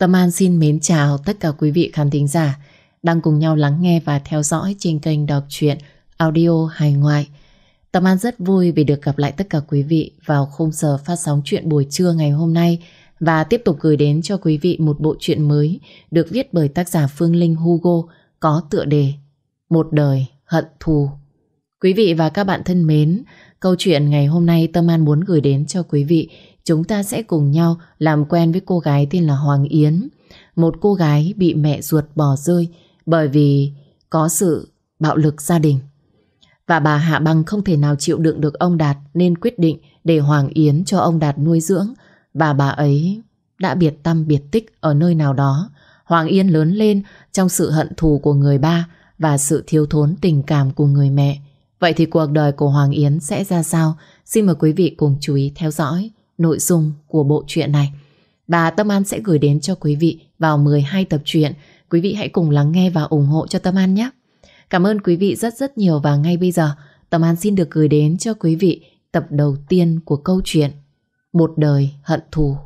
Tâm An xin mến chào tất cả quý vị khán thính giả đang cùng nhau lắng nghe và theo dõi trên kênh đọc truyện audio hài ngoại. Tâm An rất vui vì được gặp lại tất cả quý vị vào khung giờ phát sóng chuyện buổi trưa ngày hôm nay và tiếp tục gửi đến cho quý vị một bộ truyện mới được viết bởi tác giả Phương Linh Hugo có tựa đề Một đời hận thù. Quý vị và các bạn thân mến, câu chuyện ngày hôm nay Tâm An muốn gửi đến cho quý vị chúng ta sẽ cùng nhau làm quen với cô gái tên là Hoàng Yến. Một cô gái bị mẹ ruột bỏ rơi bởi vì có sự bạo lực gia đình. Và bà Hạ Băng không thể nào chịu đựng được ông Đạt nên quyết định để Hoàng Yến cho ông Đạt nuôi dưỡng và bà ấy đã biệt tâm biệt tích ở nơi nào đó. Hoàng Yến lớn lên trong sự hận thù của người ba và sự thiếu thốn tình cảm của người mẹ. Vậy thì cuộc đời của Hoàng Yến sẽ ra sao? Xin mời quý vị cùng chú ý theo dõi nội dung của bộ truyện này. Và Tâm An sẽ gửi đến cho quý vị vào 12 tập truyện. Quý vị hãy cùng lắng nghe và ủng hộ cho Tâm An nhé. Cảm ơn quý vị rất rất nhiều và ngay bây giờ, Tâm An xin được gửi đến cho quý vị tập đầu tiên của câu chuyện Một đời hận thù.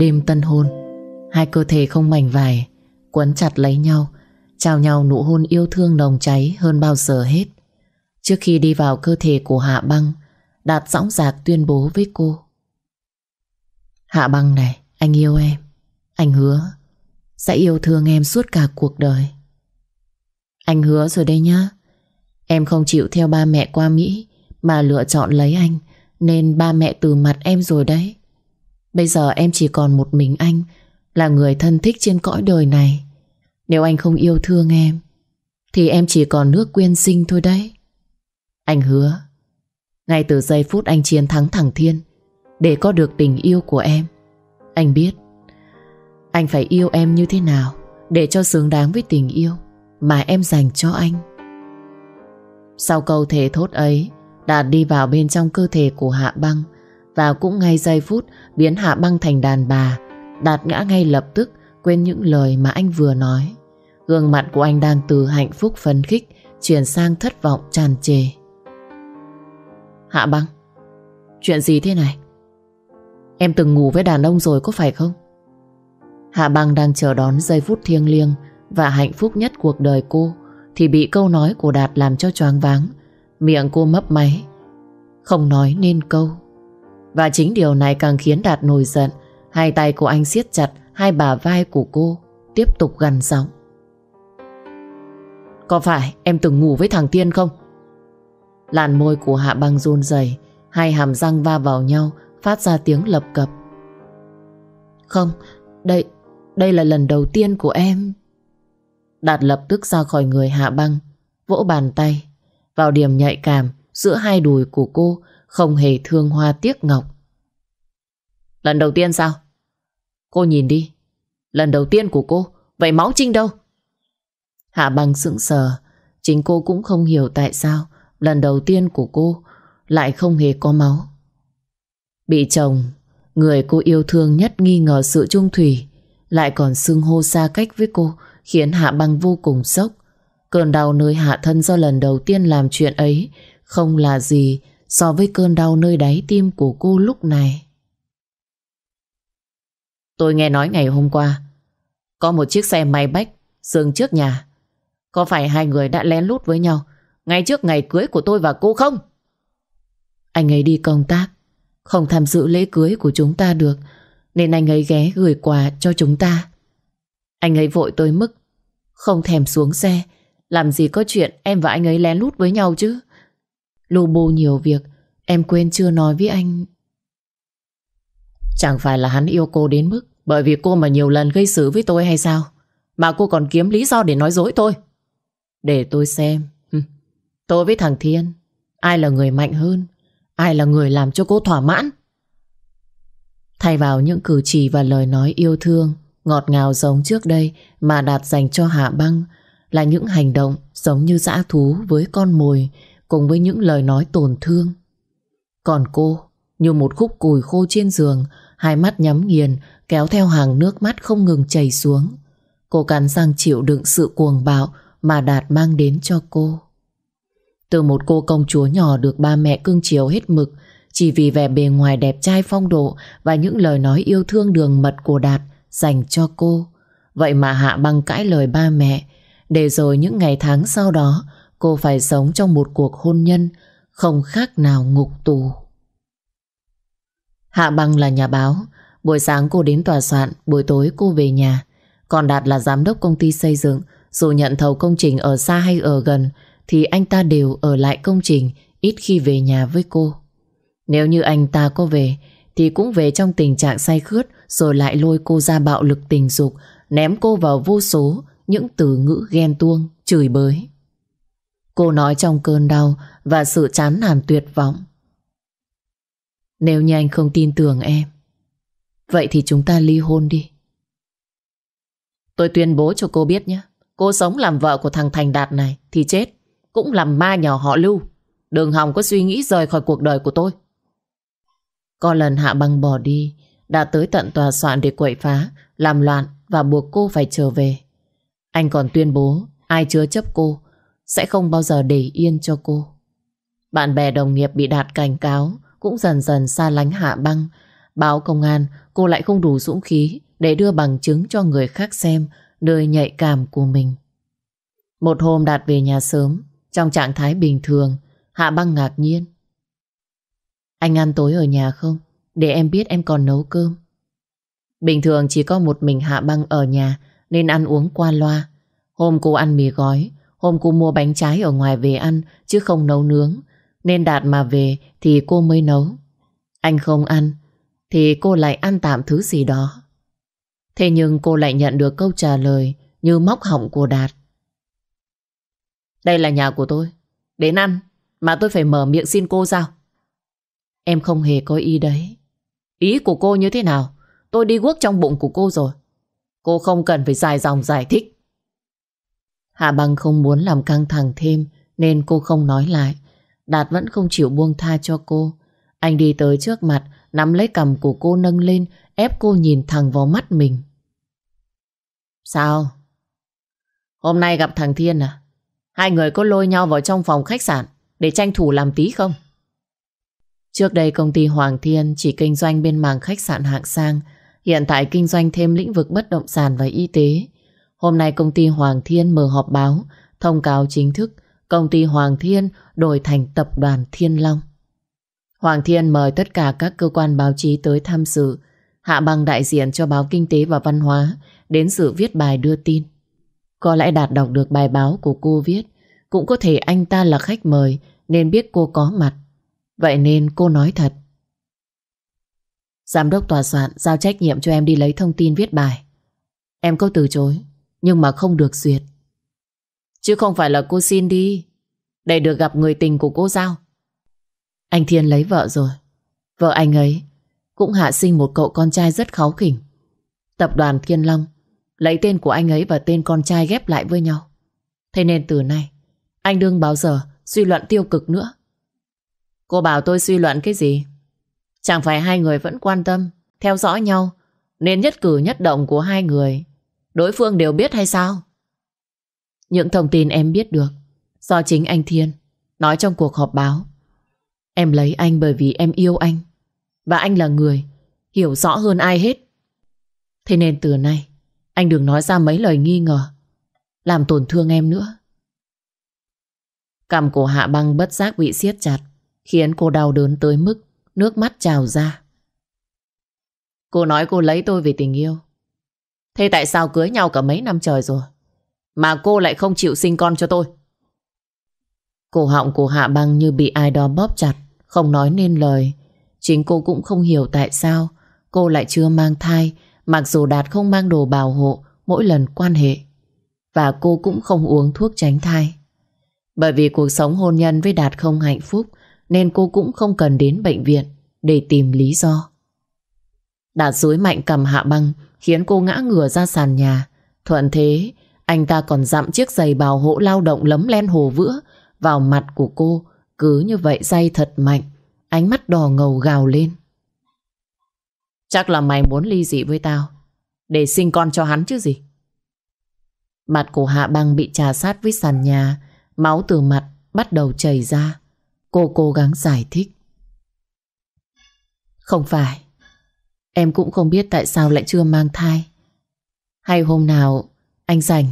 Đêm tân hôn, Hai cơ thể không mảnh vải, Quấn chặt lấy nhau, Trao nhau nụ hôn yêu thương nồng cháy hơn bao giờ hết. Trước khi đi vào cơ thể của Hạ Băng, Đạt dõng dạc tuyên bố với cô. Hạ Băng này, Anh yêu em, Anh hứa Sẽ yêu thương em suốt cả cuộc đời. Anh hứa rồi đây nhá. Em không chịu theo ba mẹ qua Mỹ Mà lựa chọn lấy anh, Nên ba mẹ từ mặt em rồi đấy. Bây giờ em chỉ còn một mình anh, Là người thân thích trên cõi đời này. Nếu anh không yêu thương em, Thì em chỉ còn nước quyên sinh thôi đấy. Anh hứa, Ngay từ giây phút anh chiến thắng thẳng Thiên, Để có được tình yêu của em, Anh biết Anh phải yêu em như thế nào Để cho xứng đáng với tình yêu Mà em dành cho anh. Sau câu thề thốt ấy Đạt đi vào bên trong cơ thể của Hạ Băng và cũng ngay giây phút biến Hạ Băng thành đàn bà, Đạt ngã ngay lập tức quên những lời mà anh vừa nói. Gương mặt của anh đang từ hạnh phúc phấn khích chuyển sang thất vọng tràn trề. Hạ Băng, chuyện gì thế này? Em từng ngủ với đàn ông rồi có phải không? Hạ Băng đang chờ đón giây phút thiêng liêng và hạnh phúc nhất cuộc đời cô thì bị câu nói của Đạt làm cho choáng váng. Miệng cô mấp máy, không nói nên câu. Và chính điều này càng khiến Đạt nổi giận. Hai tay của anh siết chặt Hai bà vai của cô Tiếp tục gần giọng. Có phải em từng ngủ với thằng Tiên không? Làn môi của Hạ băng run rẩy Hai hàm răng va vào nhau Phát ra tiếng lập cập. Không, đây Đây là lần đầu tiên của em. Đạt lập tức ra khỏi người Hạ băng Vỗ bàn tay. Vào điểm nhạy cảm Giữa hai đùi của cô không hề thương hoa tiếc ngọc. Lần đầu tiên sao? Cô nhìn đi. Lần đầu tiên của cô, vậy máu Trinh đâu? Hạ bằng sững sờ, chính cô cũng không hiểu tại sao lần đầu tiên của cô lại không hề có máu. Bị chồng, người cô yêu thương nhất nghi ngờ sự trung thủy, lại còn xưng hô xa cách với cô, khiến Hạ Băng vô cùng sốc. Cơn đau nơi hạ thân do lần đầu tiên làm chuyện ấy không là gì so với cơn đau nơi đáy tim của cô lúc này. Tôi nghe nói ngày hôm qua có một chiếc xe máy bách dừng trước nhà. Có phải hai người đã lén lút với nhau ngay trước ngày cưới của tôi và cô không? Anh ấy đi công tác, không tham dự lễ cưới của chúng ta được, nên anh ấy ghé gửi quà cho chúng ta. Anh ấy vội tới mức không thèm xuống xe, làm gì có chuyện em và anh ấy lén lút với nhau chứ. Lù bù nhiều việc Em quên chưa nói với anh. Chẳng phải là hắn yêu cô đến mức Bởi vì cô mà nhiều lần gây xử với tôi hay sao? Mà cô còn kiếm lý do để nói dối tôi. Để tôi xem. Tôi với thằng Thiên Ai là người mạnh hơn Ai là người làm cho cô thỏa mãn? Thay vào những cử chỉ và lời nói yêu thương Ngọt ngào giống trước đây Mà Đạt dành cho Hạ Băng Là những hành động giống như dã thú với con mồi cùng với những lời nói tổn thương. Còn cô, Như một khúc cùi khô trên giường, Hai mắt nhắm nghiền, Kéo theo hàng nước mắt không ngừng chảy xuống. Cô cắn răng chịu đựng sự cuồng bạo Mà Đạt mang đến cho cô. Từ một cô công chúa nhỏ Được ba mẹ cưng chiều hết mực, Chỉ vì vẻ bề ngoài đẹp trai phong độ Và những lời nói yêu thương đường mật của Đạt Dành cho cô. Vậy mà Hạ băng cãi lời ba mẹ, Để rồi những ngày tháng sau đó Cô phải sống trong một cuộc hôn nhân Không khác nào ngục tù. Hạ băng là nhà báo. Buổi sáng cô đến tòa soạn Buổi tối cô về nhà. Còn Đạt là giám đốc công ty xây dựng. Dù nhận thầu công trình ở xa hay ở gần Thì anh ta đều ở lại công trình Ít khi về nhà với cô. Nếu như anh ta có về Thì cũng về trong tình trạng say khướt Rồi lại lôi cô ra bạo lực tình dục Ném cô vào vô số Những từ ngữ ghen tuông, chửi bới. Cô nói trong cơn đau Và sự chán nản tuyệt vọng. Nếu như anh không tin tưởng em, Vậy thì chúng ta ly hôn đi. Tôi tuyên bố cho cô biết nhé, Cô sống làm vợ của thằng Thành Đạt này Thì chết, Cũng làm ma nhỏ họ lưu. Đừng hòng có suy nghĩ rời khỏi cuộc đời của tôi. Có lần Hạ Băng bỏ đi, Đã tới tận tòa soạn để quậy phá, Làm loạn và buộc cô phải trở về. Anh còn tuyên bố, Ai chứa chấp cô sẽ không bao giờ để yên cho cô Bạn bè đồng nghiệp bị Đạt cảnh cáo Cũng dần dần xa lánh Hạ Băng Báo công an cô lại không đủ dũng khí để đưa bằng chứng cho người khác xem nơi nhạy cảm của mình. Một hôm Đạt về nhà sớm, trong trạng thái bình thường, Hạ Băng ngạc nhiên. Anh ăn tối ở nhà không? Để em biết em còn nấu cơm. Bình thường chỉ có một mình Hạ Băng ở nhà nên ăn uống qua loa. Hôm cô ăn mì gói, hôm cô mua bánh trái ở ngoài về ăn, chứ không nấu nướng. Nên Đạt mà về thì cô mới nấu. Anh không ăn, thì cô lại ăn tạm thứ gì đó. Thế nhưng cô lại nhận được câu trả lời như móc họng của Đạt. Đây là nhà của tôi. Đến ăn, mà tôi phải mở miệng xin cô sao? Em không hề có ý đấy. Ý của cô như thế nào? Tôi đi guốc trong bụng của cô rồi. Cô không cần phải dài dòng giải thích. Hạ Băng không muốn làm căng thẳng thêm nên cô không nói lại. Đạt vẫn không chịu buông tha cho cô. Anh đi tới trước mặt nắm lấy cầm của cô nâng lên, ép cô nhìn thẳng vào mắt mình. Sao? Hôm nay gặp thằng Thiên à? Hai người có lôi nhau vào trong phòng khách sạn để tranh thủ làm tí không? Trước đây công ty Hoàng Thiên chỉ kinh doanh bên mảng khách sạn hạng sang, hiện tại kinh doanh thêm lĩnh vực bất động sản và y tế. Hôm nay công ty Hoàng Thiên mở họp báo, thông cáo chính thức công ty Hoàng Thiên đổi thành tập đoàn Thiên Long. Hoàng Thiên mời tất cả các cơ quan báo chí tới tham dự, hạ bằng đại diện cho báo Kinh tế và Văn hóa đến sự viết bài đưa tin. Có lẽ Đạt đọc được bài báo của cô viết, cũng có thể anh ta là khách mời nên biết cô có mặt. Vậy nên cô nói thật. Giám đốc tòa soạn giao trách nhiệm cho em đi lấy thông tin viết bài. Em có từ chối, nhưng mà không được duyệt. Chứ không phải là cô xin đi, để được gặp người tình của cô giao. Anh Thiên lấy vợ rồi. Vợ anh ấy cũng hạ sinh một cậu con trai rất kháu khỉnh. Tập đoàn Thiên Long lấy tên của anh ấy và tên con trai ghép lại với nhau. Thế nên từ nay anh đừng bao giờ suy luận tiêu cực nữa. Cô bảo tôi suy luận cái gì? Chẳng phải hai người vẫn quan tâm, theo dõi nhau, nên nhất cử nhất động của hai người đối phương đều biết hay sao? Những thông tin em biết được do chính anh Thiên nói trong cuộc họp báo. Em lấy anh bởi vì em yêu anh Và anh là người Hiểu rõ hơn ai hết Thế nên từ nay, Anh đừng nói ra mấy lời nghi ngờ, Làm tổn thương em nữa Cầm của Hạ Băng bất giác bị siết chặt, Khiến cô đau đớn tới mức Nước mắt trào ra Cô nói cô lấy tôi vì tình yêu Thế tại sao cưới nhau cả mấy năm trời rồi Mà cô lại không chịu sinh con cho tôi Cổ họng của Hạ Băng như bị ai đó bóp chặt, không nói nên lời. Chính cô cũng không hiểu tại sao cô lại chưa mang thai, mặc dù Đạt không mang đồ bảo hộ, mỗi lần quan hệ. Và cô cũng không uống thuốc tránh thai. Bởi vì cuộc sống hôn nhân với Đạt không hạnh phúc, nên cô cũng không cần đến bệnh viện để tìm lý do. Đạt dối mạnh cầm hạ băng khiến cô ngã ngửa ra sàn nhà. Thuận thế, anh ta còn dặm chiếc giày bảo hộ lao động lấm len hồ vữa vào mặt của cô cứ như vậy day thật mạnh Ánh mắt đỏ ngầu gào lên. Chắc là mày muốn ly dị với tao Để sinh con cho hắn chứ gì? Mặt của Hạ Băng bị trà sát với sàn nhà Máu từ mặt bắt đầu chảy ra. Cô cố gắng giải thích. Không phải. Em cũng không biết tại sao lại chưa mang thai. Hay hôm nào, Anh rảnh,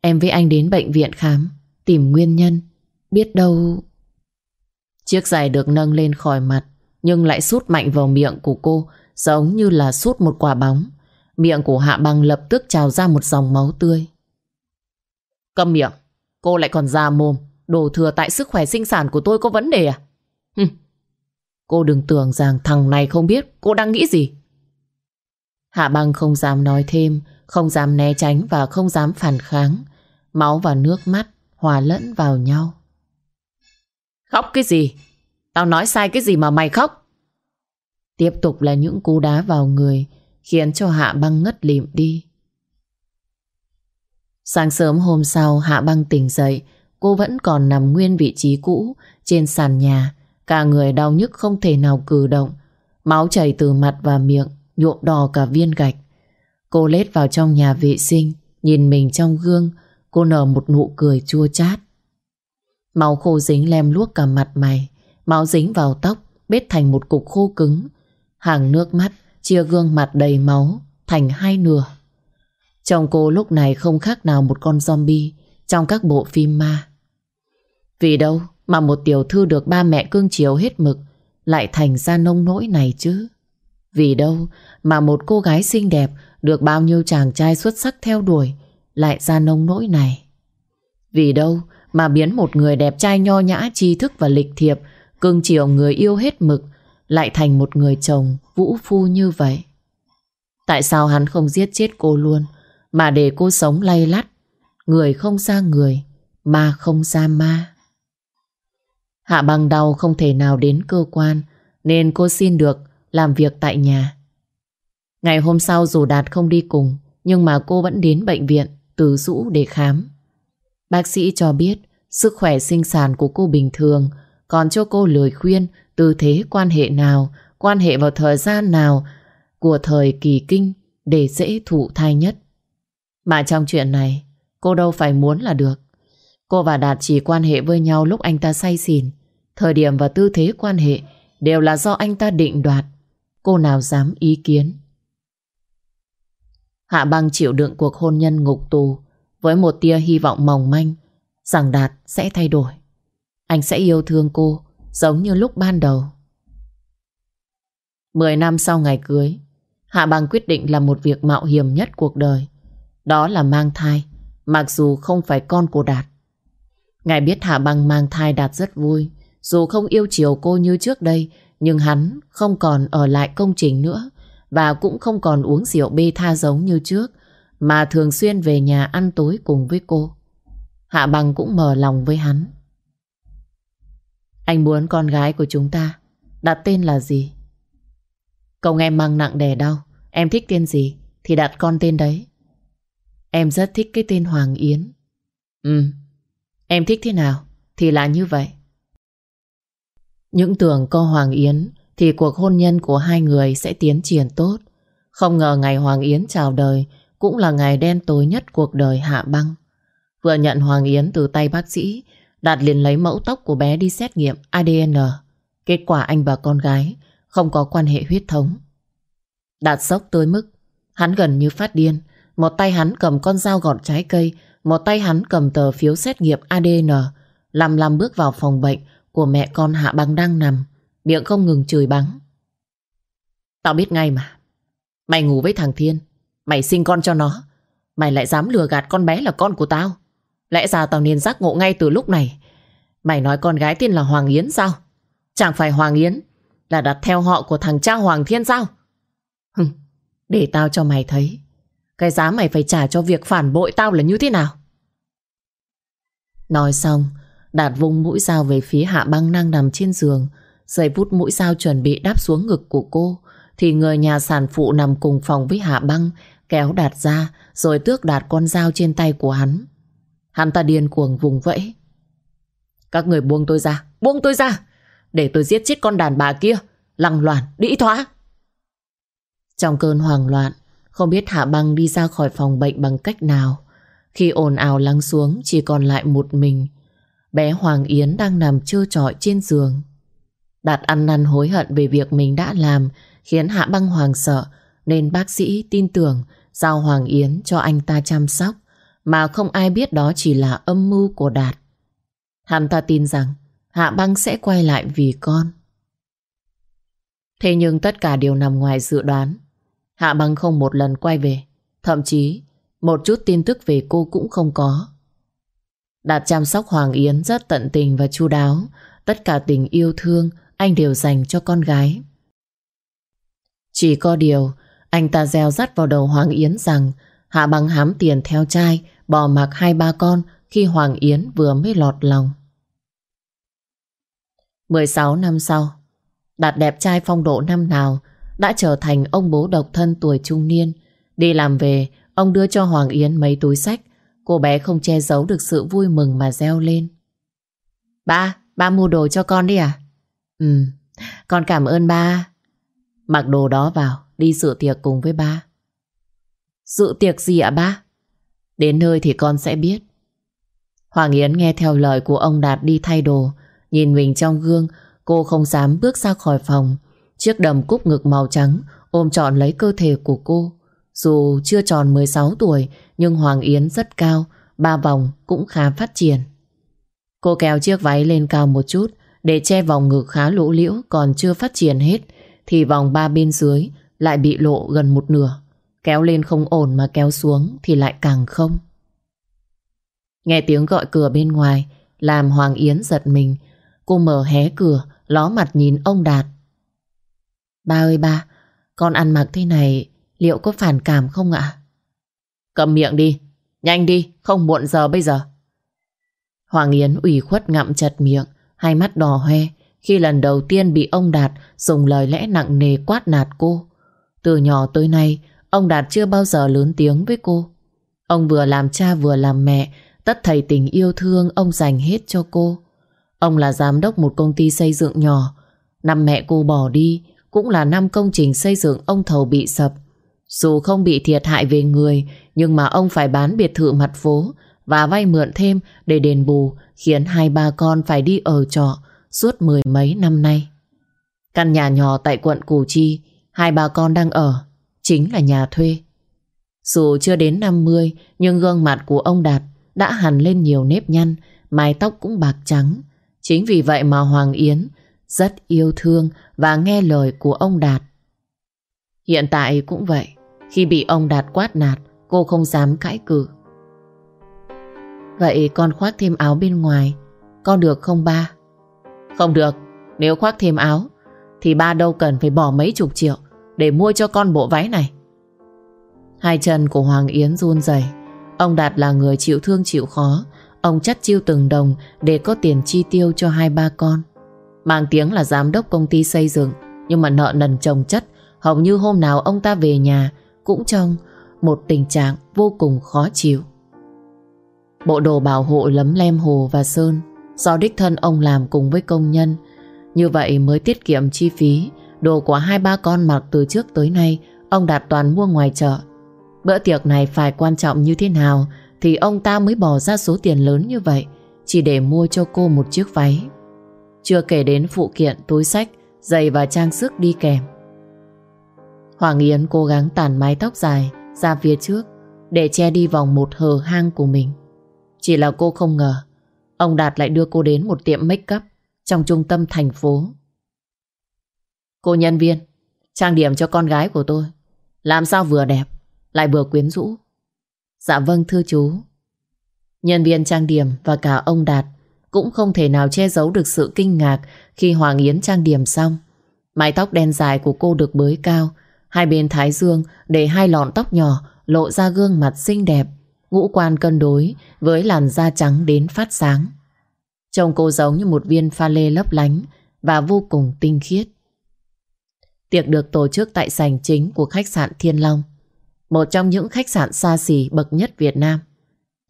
Em với anh đến bệnh viện khám, Tìm nguyên nhân, Biết đâu. Chiếc giày được nâng lên khỏi mặt, Nhưng lại sút mạnh vào miệng của cô, Giống như là sút một quả bóng. Miệng của Hạ Băng lập tức trào ra một dòng máu tươi. Cầm miệng, Cô lại còn ra mồm, Đồ thừa tại sức khỏe sinh sản của tôi có vấn đề à? Hừm. Cô đừng tưởng rằng thằng này không biết Cô đang nghĩ gì. Hạ băng không dám nói thêm Không dám né tránh và không dám phản kháng. Máu và nước mắt Hòa lẫn vào nhau. Khóc cái gì? Tao nói sai cái gì mà mày khóc? Tiếp tục là những cú đá vào người Khiến cho Hạ băng ngất lịm đi. Sáng sớm hôm sau Hạ băng tỉnh dậy. Cô vẫn còn nằm nguyên vị trí cũ Trên sàn nhà. Cả người đau nhức không thể nào cử động. Máu chảy từ mặt và miệng Nhuộm đỏ cả viên gạch. Cô lết vào trong nhà vệ sinh, Nhìn mình trong gương, Cô nở một nụ cười chua chát. Máu khô dính lem luốc cả mặt mày, Máu dính vào tóc, Bết thành một cục khô cứng. Hàng nước mắt chia gương mặt đầy máu, Thành hai nửa. Chồng cô lúc này không khác nào một con zombie Trong các bộ phim ma. Vì đâu mà một tiểu thư được ba mẹ cương chiều hết mực Lại thành ra nông nỗi này chứ? Vì đâu mà một cô gái xinh đẹp Được bao nhiêu chàng trai xuất sắc theo đuổi Lại ra nông nỗi này? Vì đâu mà biến một người đẹp trai nho nhã, tri thức và lịch thiệp, Cưng chiều người yêu hết mực Lại thành một người chồng vũ phu như vậy? Tại sao hắn không giết chết cô luôn Mà để cô sống lay lắt, Người không ra người Ma không ra ma? Hạ băng đau không thể nào đến cơ quan, Nên cô xin được làm việc tại nhà. Ngày hôm sau dù Đạt không đi cùng, Nhưng mà cô vẫn đến bệnh viện Từ rũ để khám. Bác sĩ cho biết Sức khỏe sinh sản của cô bình thường, Còn cho cô lời khuyên Tư thế quan hệ nào, Quan hệ vào thời gian nào, Của thời kỳ kinh Để dễ thụ thai nhất. Mà trong chuyện này, Cô đâu phải muốn là được. Cô và Đạt chỉ quan hệ với nhau lúc anh ta say xỉn. Thời điểm và tư thế quan hệ đều là do anh ta định đoạt. Cô nào dám ý kiến. Hạ băng chịu đựng cuộc hôn nhân ngục tù với một tia hy vọng mỏng manh rằng Đạt sẽ thay đổi. Anh sẽ yêu thương cô giống như lúc ban đầu. Mười năm sau ngày cưới, Hạ băng quyết định làm một việc mạo hiểm nhất cuộc đời. Đó là mang thai, mặc dù không phải con của Đạt. Ngài biết Hạ băng mang thai Đạt rất vui, dù không yêu chiều cô như trước đây, nhưng hắn không còn ở lại công trình nữa và cũng không còn uống rượu bê tha giống như trước, mà thường xuyên về nhà ăn tối cùng với cô. Hạ Bằng cũng mở lòng với hắn. Anh muốn con gái của chúng ta đặt tên là gì? Công em mang nặng đè đau, em thích tên gì thì đặt con tên đấy. Em rất thích cái tên Hoàng Yến. Ừ, em thích thế nào thì là như vậy. Những tưởng có Hoàng Yến thì cuộc hôn nhân của hai người sẽ tiến triển tốt. Không ngờ ngày Hoàng Yến chào đời cũng là ngày đen tối nhất cuộc đời Hạ Băng. Vừa nhận Hoàng Yến từ tay bác sĩ, Đạt liền lấy mẫu tóc của bé đi xét nghiệm ADN. Kết quả anh và con gái không có quan hệ huyết thống. Đạt sốc tới mức hắn gần như phát điên. Một tay hắn cầm con dao gọt trái cây, một tay hắn cầm tờ phiếu xét nghiệm ADN, làm làm bước vào phòng bệnh của mẹ con Hạ Băng đang nằm, miệng không ngừng chửi bắng. Tao biết ngay mà. Mày ngủ với thằng Thiên, mày sinh con cho nó, mày lại dám lừa gạt con bé là con của tao. Lẽ ra tao nên giác ngộ ngay từ lúc này. Mày nói con gái tên là Hoàng Yến sao? Chẳng phải Hoàng Yến là đặt theo họ của thằng cha Hoàng Thiên sao? Hừm, để tao cho mày thấy cái giá mày phải trả cho việc phản bội tao là như thế nào. Nói xong, Đạt vung mũi dao về phía hạ băng đang nằm trên giường Giây vút mũi dao chuẩn bị đáp xuống ngực của cô Thì người nhà sản phụ nằm cùng phòng với hạ băng Kéo Đạt ra Rồi tước Đạt con dao trên tay của hắn Hắn ta điên cuồng vùng vẫy Các người buông tôi ra Buông tôi ra Để tôi giết chết con đàn bà kia Lăng loàn, đĩ thoá Trong cơn hoảng loạn, không biết Hạ Băng đi ra khỏi phòng bệnh bằng cách nào. Khi ồn ào lắng xuống, chỉ còn lại một mình. Bé Hoàng Yến đang nằm trơ trọi trên giường. Đạt ăn năn hối hận về việc mình đã làm, khiến Hạ Băng hoàng sợ, nên bác sĩ tin tưởng giao Hoàng Yến cho anh ta chăm sóc, mà không ai biết đó chỉ là âm mưu của Đạt. Hắn ta tin rằng Hạ Băng sẽ quay lại vì con. Thế nhưng tất cả đều nằm ngoài dự đoán. Hạ Băng không một lần quay về, thậm chí một chút tin tức về cô cũng không có. Đạt chăm sóc Hoàng Yến rất tận tình và chu đáo, tất cả tình yêu thương anh đều dành cho con gái. Chỉ có điều, anh ta gieo rắt vào đầu Hoàng Yến rằng Hạ Băng hám tiền theo trai, bỏ mặc hai ba con khi Hoàng Yến vừa mới lọt lòng. 16 năm sau, Đạt đẹp trai phong độ năm nào đã trở thành ông bố độc thân tuổi trung niên. Đi làm về, ông đưa cho Hoàng Yến mấy túi sách. Cô bé không che giấu được sự vui mừng mà reo lên. Ba, ba mua đồ cho con đi à? Ừ, con cảm ơn ba. Mặc đồ đó vào, đi dự tiệc cùng với ba. Dự tiệc gì ạ ba? Đến nơi thì con sẽ biết. Hoàng Yến nghe theo lời của ông Đạt đi thay đồ. Nhìn mình trong gương, cô không dám bước ra khỏi phòng. Chiếc đầm cúc ngực màu trắng ôm trọn lấy cơ thể của cô. Dù chưa tròn 16 tuổi, nhưng Hoàng Yến rất cao, ba vòng cũng khá phát triển. Cô kéo chiếc váy lên cao một chút để che vòng ngực khá lỗ liễu còn chưa phát triển hết, thì vòng ba bên dưới lại bị lộ gần một nửa. Kéo lên không ổn mà kéo xuống thì lại càng không. Nghe tiếng gọi cửa bên ngoài, làm Hoàng Yến giật mình. Cô mở hé cửa, ló mặt nhìn ông Đạt. Ba ơi ba, con ăn mặc thế này liệu có phản cảm không ạ? Cầm miệng đi, nhanh đi, không muộn giờ bây giờ. Hoàng Yến ủy khuất ngậm chặt miệng, hai mắt đỏ hoe khi lần đầu tiên bị ông Đạt dùng lời lẽ nặng nề quát nạt cô. Từ nhỏ tới nay, ông Đạt chưa bao giờ lớn tiếng với cô. Ông vừa làm cha vừa làm mẹ, tất thầy tình yêu thương ông dành hết cho cô. Ông là giám đốc một công ty xây dựng nhỏ. Năm mẹ cô bỏ đi, cũng là năm công trình xây dựng ông thầu bị sập. Dù không bị thiệt hại về người, nhưng mà ông phải bán biệt thự mặt phố và vay mượn thêm để đền bù, khiến hai ba con phải đi ở trọ suốt mười mấy năm nay. Căn nhà nhỏ tại quận Củ Chi, hai ba con đang ở, chính là nhà thuê. Dù chưa đến 50, nhưng gương mặt của ông Đạt đã hằn lên nhiều nếp nhăn, mái tóc cũng bạc trắng. Chính vì vậy mà Hoàng Yến rất yêu thương và nghe lời của ông Đạt. Hiện tại cũng vậy, khi bị ông Đạt quát nạt, cô không dám cãi cự. Vậy con khoác thêm áo bên ngoài, con được không ba? Không được, nếu khoác thêm áo, thì ba đâu cần phải bỏ mấy chục triệu để mua cho con bộ váy này. Hai chân của Hoàng Yến run rẩy. Ông Đạt là người chịu thương chịu khó, ông chắt chiêu từng đồng để có tiền chi tiêu cho hai ba con. Mang tiếng là giám đốc công ty xây dựng Nhưng mà nợ nần chồng chất Hầu như hôm nào ông ta về nhà cũng trong một tình trạng vô cùng khó chịu. Bộ đồ bảo hộ lấm lem hồ và sơn Do đích thân ông làm cùng với công nhân. Như vậy mới tiết kiệm chi phí Đồ của hai ba con mặc từ trước tới nay Ông Đạt toàn mua ngoài chợ. Bữa tiệc này phải quan trọng như thế nào Thì ông ta mới bỏ ra số tiền lớn như vậy Chỉ để mua cho cô một chiếc váy. Chưa kể đến phụ kiện, túi sách, giày và trang sức đi kèm. Hoàng Yến cố gắng tản mái tóc dài ra phía trước để che đi vòng một hờ hang của mình. Chỉ là cô không ngờ ông Đạt lại đưa cô đến một tiệm make up trong trung tâm thành phố. Cô nhân viên, trang điểm cho con gái của tôi. Làm sao vừa đẹp, lại vừa quyến rũ. Dạ vâng thưa chú. Nhân viên trang điểm và cả ông Đạt cũng không thể nào che giấu được sự kinh ngạc khi Hoàng Yến trang điểm xong. Mái tóc đen dài của cô được bới cao, hai bên thái dương để hai lọn tóc nhỏ lộ ra gương mặt xinh đẹp, ngũ quan cân đối với làn da trắng đến phát sáng. Trông cô giống như một viên pha lê lấp lánh và vô cùng tinh khiết. Tiệc được tổ chức tại sảnh chính của khách sạn Thiên Long, một trong những khách sạn xa xỉ bậc nhất Việt Nam.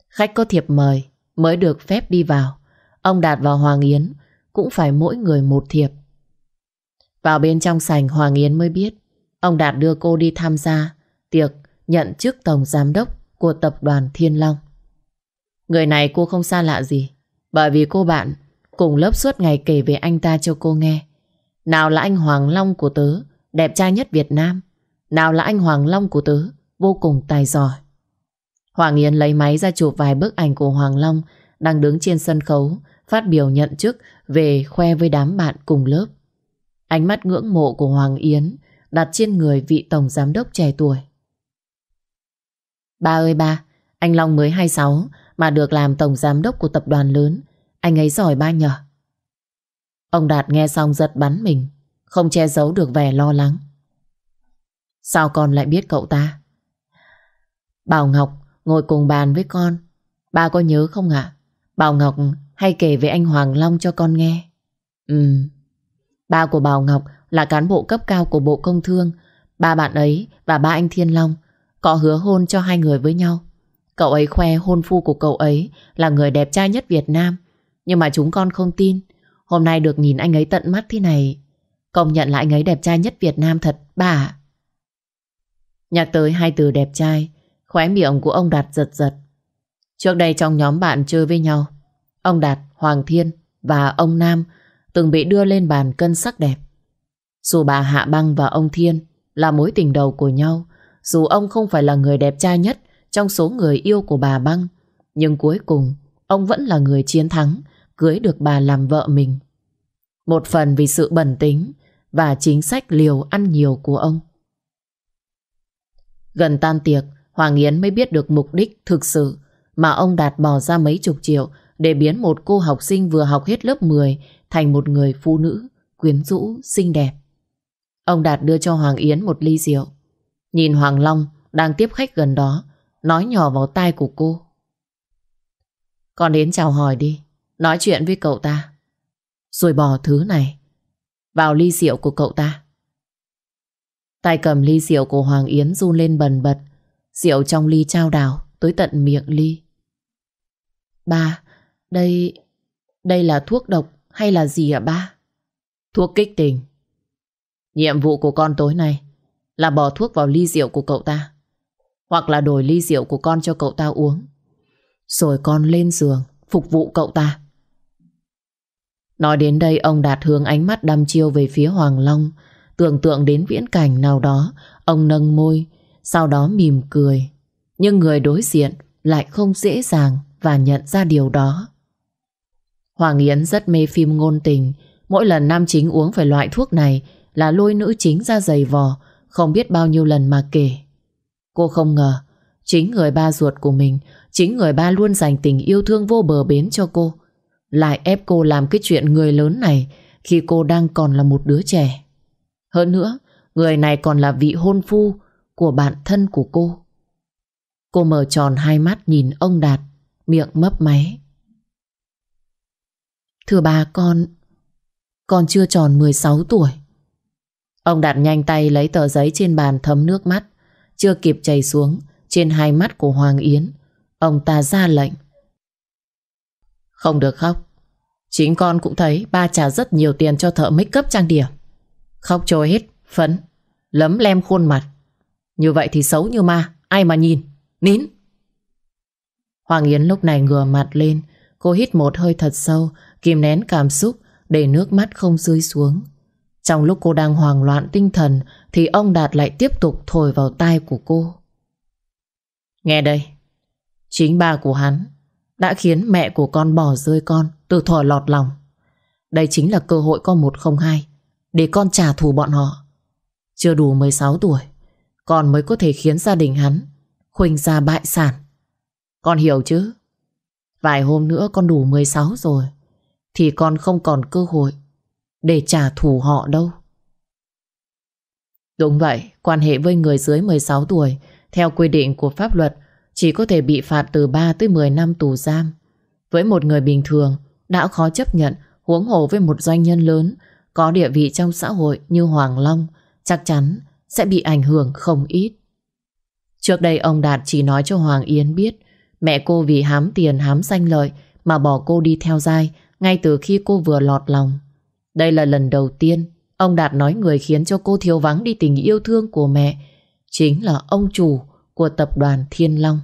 Khách có thiệp mời mới được phép đi vào. Ông Đạt và Hoàng Yến cũng phải mỗi người một thiệp. Vào bên trong sảnh Hoàng Yến mới biết ông Đạt đưa cô đi tham gia tiệc nhận chức tổng giám đốc của tập đoàn Thiên Long. Người này cô không xa lạ gì, bởi vì cô bạn cùng lớp suốt ngày kể về anh ta cho cô nghe. Nào là anh Hoàng Long của tớ, đẹp trai nhất Việt Nam. Nào là anh Hoàng Long của tớ, vô cùng tài giỏi. Hoàng Yến lấy máy ra chụp vài bức ảnh của Hoàng Long đang đứng trên sân khấu, phát biểu nhận chức về khoe với đám bạn cùng lớp. Ánh mắt ngưỡng mộ của Hoàng Yến đặt trên người vị tổng giám đốc trẻ tuổi. Ba ơi ba, anh Long mới 26 mà được làm tổng giám đốc của tập đoàn lớn. Anh ấy giỏi ba nhờ. Ông Đạt nghe xong giật bắn mình, không che giấu được vẻ lo lắng. Sao con lại biết cậu ta? Bảo Ngọc ngồi cùng bàn với con. Ba có nhớ không ạ? Bảo Ngọc hay kể về anh Hoàng Long cho con nghe. Ừ, ba của Bảo Ngọc là cán bộ cấp cao của Bộ Công Thương. Ba bạn ấy và ba anh Thiên Long có hứa hôn cho hai người với nhau. Cậu ấy khoe hôn phu của cậu ấy là người đẹp trai nhất Việt Nam. Nhưng mà chúng con không tin. Hôm nay được nhìn anh ấy tận mắt thế này. Công nhận là anh ấy đẹp trai nhất Việt Nam thật, bà Nhắc tới hai từ đẹp trai, khóe miệng của ông Đạt giật giật. Trước đây trong nhóm bạn chơi với nhau, ông Đạt, Hoàng Thiên và ông Nam từng bị đưa lên bàn cân sắc đẹp. Dù bà Hạ Băng và ông Thiên là mối tình đầu của nhau, dù ông không phải là người đẹp trai nhất trong số người yêu của bà Băng, nhưng cuối cùng ông vẫn là người chiến thắng, cưới được bà làm vợ mình. Một phần vì sự bẩn tính và chính sách liều ăn nhiều của ông. Gần tan tiệc, Hoàng Yến mới biết được mục đích thực sự mà ông Đạt bỏ ra mấy chục triệu để biến một cô học sinh vừa học hết lớp 10 thành một người phụ nữ quyến rũ, xinh đẹp. Ông Đạt đưa cho Hoàng Yến một ly rượu. Nhìn Hoàng Long đang tiếp khách gần đó, nói nhỏ vào tai của cô. Con đến chào hỏi đi, nói chuyện với cậu ta. Rồi bỏ thứ này vào ly rượu của cậu ta. Tay cầm ly rượu của Hoàng Yến run lên bần bật. Rượu trong ly trao đảo tới tận miệng ly. Ba, đây... đây là thuốc độc hay là gì ạ ba? Thuốc kích tình. Nhiệm vụ của con tối nay là bỏ thuốc vào ly rượu của cậu ta. Hoặc là đổi ly rượu của con cho cậu ta uống. Rồi con lên giường phục vụ cậu ta. Nói đến đây, ông Đạt hướng ánh mắt đăm chiêu về phía Hoàng Long, Tưởng tượng đến viễn cảnh nào đó, Ông nâng môi, Sau đó mỉm cười Nhưng người đối diện lại không dễ dàng Và nhận ra điều đó Hoàng Yến rất mê phim ngôn tình, Mỗi lần nam chính uống phải loại thuốc này là lôi nữ chính ra giày vò Không biết bao nhiêu lần mà kể Cô không ngờ Chính người ba ruột của mình Chính người ba luôn dành tình yêu thương vô bờ bến cho cô Lại ép cô làm cái chuyện người lớn này Khi cô đang còn là một đứa trẻ hơn nữa, người này còn là vị hôn phu của bạn thân của cô. Cô mở tròn hai mắt nhìn ông Đạt, miệng mấp máy. Thưa bà con, con chưa tròn 16 tuổi. Ông Đạt nhanh tay lấy tờ giấy trên bàn thấm nước mắt, chưa kịp chảy xuống trên hai mắt của Hoàng Yến. Ông ta ra lệnh. Không được khóc. Chính con cũng thấy ba trả rất nhiều tiền cho thợ make up trang điểm. Khóc trôi hết, phấn, lấm lem khuôn mặt. Như vậy thì xấu như ma, ai mà nhìn, nín. Hoàng Yến lúc này ngửa mặt lên, cô hít một hơi thật sâu, kìm nén cảm xúc để nước mắt không rơi xuống. Trong lúc cô đang hoang loạn tinh thần thì ông Đạt lại tiếp tục thổi vào tai của cô. Nghe đây, chính ba của hắn đã khiến mẹ của con bỏ rơi con từ thỏ lọt lòng. Đây chính là cơ hội con một không hai để con trả thù bọn họ. Chưa đủ 16 tuổi, con mới có thể khiến gia đình hắn khuynh ra bại sản. Con hiểu chứ? Vài hôm nữa con đủ 16 rồi, thì con không còn cơ hội để trả thù họ đâu. Đúng vậy, quan hệ với người dưới 16 tuổi, theo quy định của pháp luật, chỉ có thể bị phạt từ 3 tới 10 năm tù giam. Với một người bình thường, đã khó chấp nhận huống hồ với một doanh nhân lớn có địa vị trong xã hội như Hoàng Long chắc chắn sẽ bị ảnh hưởng không ít. Trước đây ông Đạt chỉ nói cho Hoàng Yến biết mẹ cô vì hám tiền hám danh lợi mà bỏ cô đi theo dai ngay từ khi cô vừa lọt lòng. Đây là lần đầu tiên Ông Đạt nói người khiến cho cô thiếu vắng đi tình yêu thương của mẹ chính là ông chủ của tập đoàn Thiên Long.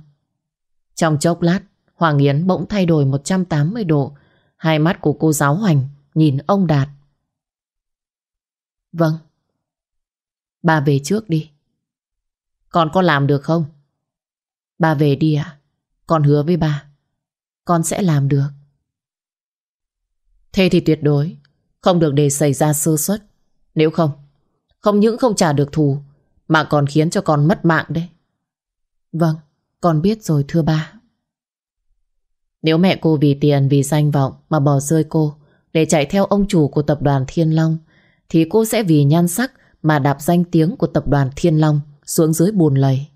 Trong chốc lát, Hoàng Yến bỗng thay đổi 180 độ. Hai mắt của cô giáo hoành nhìn ông Đạt. Vâng. Bà về trước đi. Con có làm được không? Bà về đi ạ. Con hứa với bà. Con sẽ làm được. Thế thì tuyệt đối không được để xảy ra sơ suất. Nếu không, không những không trả được thù mà còn khiến cho con mất mạng đấy. Vâng, con biết rồi thưa ba. Nếu mẹ cô vì tiền, vì danh vọng mà bỏ rơi cô để chạy theo ông chủ của tập đoàn Thiên Long thì cô sẽ vì nhan sắc mà đạp danh tiếng của tập đoàn Thiên Long xuống dưới bùn lầy.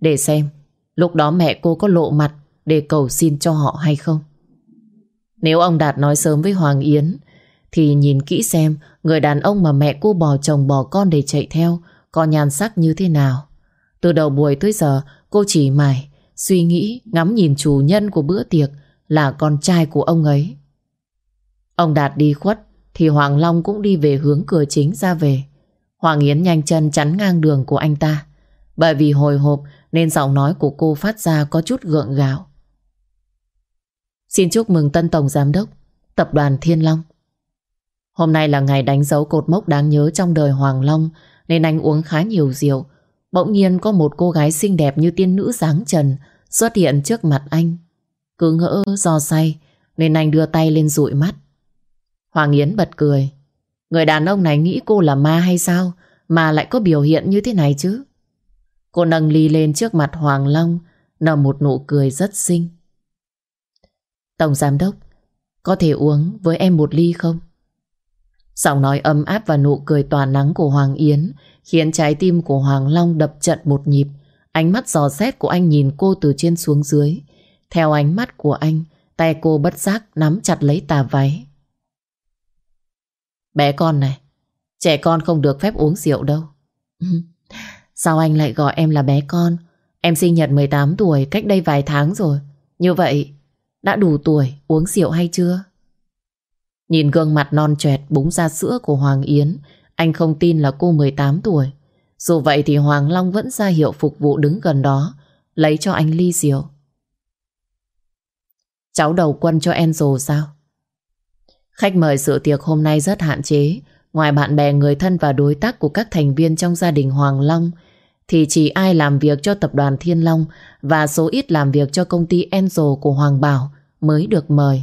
Để xem lúc đó mẹ cô có lộ mặt để cầu xin cho họ hay không. Nếu ông Đạt nói sớm với Hoàng Yến thì nhìn kỹ xem, người đàn ông mà mẹ cô bỏ chồng bỏ con để chạy theo, có nhan sắc như thế nào. Từ đầu buổi tới giờ, cô chỉ mải, suy nghĩ, ngắm nhìn chủ nhân của bữa tiệc là con trai của ông ấy. Ông Đạt đi khuất, thì Hoàng Long cũng đi về hướng cửa chính ra về. Hoàng Yến nhanh chân chắn ngang đường của anh ta. Bởi vì hồi hộp, nên giọng nói của cô phát ra có chút gượng gạo. Xin chúc mừng tân tổng giám đốc, Tập đoàn Thiên Long Hôm nay là ngày đánh dấu cột mốc đáng nhớ trong đời Hoàng Long, Nên anh uống khá nhiều rượu. Bỗng nhiên có một cô gái xinh đẹp như tiên nữ dáng trần Xuất hiện trước mặt anh. Cứ ngỡ, do say, Nên anh đưa tay lên dụi mắt. Hoàng Yến bật cười. Người đàn ông này nghĩ cô là ma hay sao? Mà lại có biểu hiện như thế này chứ? Cô nâng ly lên trước mặt Hoàng Long, Nở một nụ cười rất xinh. Tổng giám đốc, Có thể uống với em một ly không? Giọng nói ấm áp và nụ cười tỏa nắng của Hoàng Yến khiến trái tim của Hoàng Long đập trận một nhịp. Ánh mắt giò xét của anh nhìn cô từ trên xuống dưới. Theo ánh mắt của anh, tay cô bất giác nắm chặt lấy tà váy. Bé con này, trẻ con không được phép uống rượu đâu. Sao anh lại gọi em là bé con? Em sinh nhật 18 tuổi cách đây vài tháng rồi. Như vậy, đã đủ tuổi uống rượu hay chưa? Nhìn gương mặt non trẻ búng ra sữa của Hoàng Yến, anh không tin là cô 18 tuổi. Dù vậy thì Hoàng Long vẫn ra hiệu phục vụ đứng gần đó, lấy cho anh ly rượu. Cháu đầu quân cho Enzo sao? Khách mời sự tiệc hôm nay rất hạn chế. Ngoài bạn bè, người thân và đối tác của các thành viên trong gia đình Hoàng Long, thì chỉ ai làm việc cho tập đoàn Thiên Long và số ít làm việc cho công ty Enzo của Hoàng Bảo mới được mời.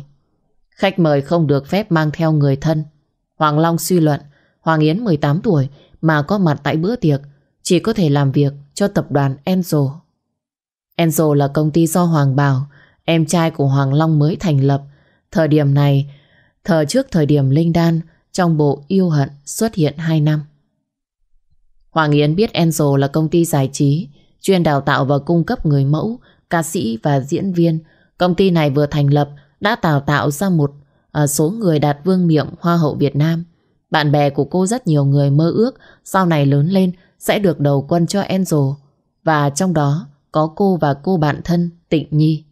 Khách mời không được phép mang theo người thân. Hoàng Long suy luận, Hoàng Yến 18 tuổi mà có mặt tại bữa tiệc chỉ có thể làm việc cho tập đoàn Enzo. Enzo là công ty do Hoàng Bảo, em trai của Hoàng Long mới thành lập. Thời điểm này, thời trước thời điểm Linh Đan trong bộ yêu hận xuất hiện 2 năm. Hoàng Yến biết Enzo là công ty giải trí, chuyên đào tạo và cung cấp người mẫu, ca sĩ và diễn viên. Công ty này vừa thành lập đã tạo tạo ra một à, số người đạt vương miệng Hoa hậu Việt Nam. Bạn bè của cô rất nhiều người mơ ước sau này lớn lên sẽ được đầu quân cho Enzo và trong đó có cô và cô bạn thân Tịnh Nhi.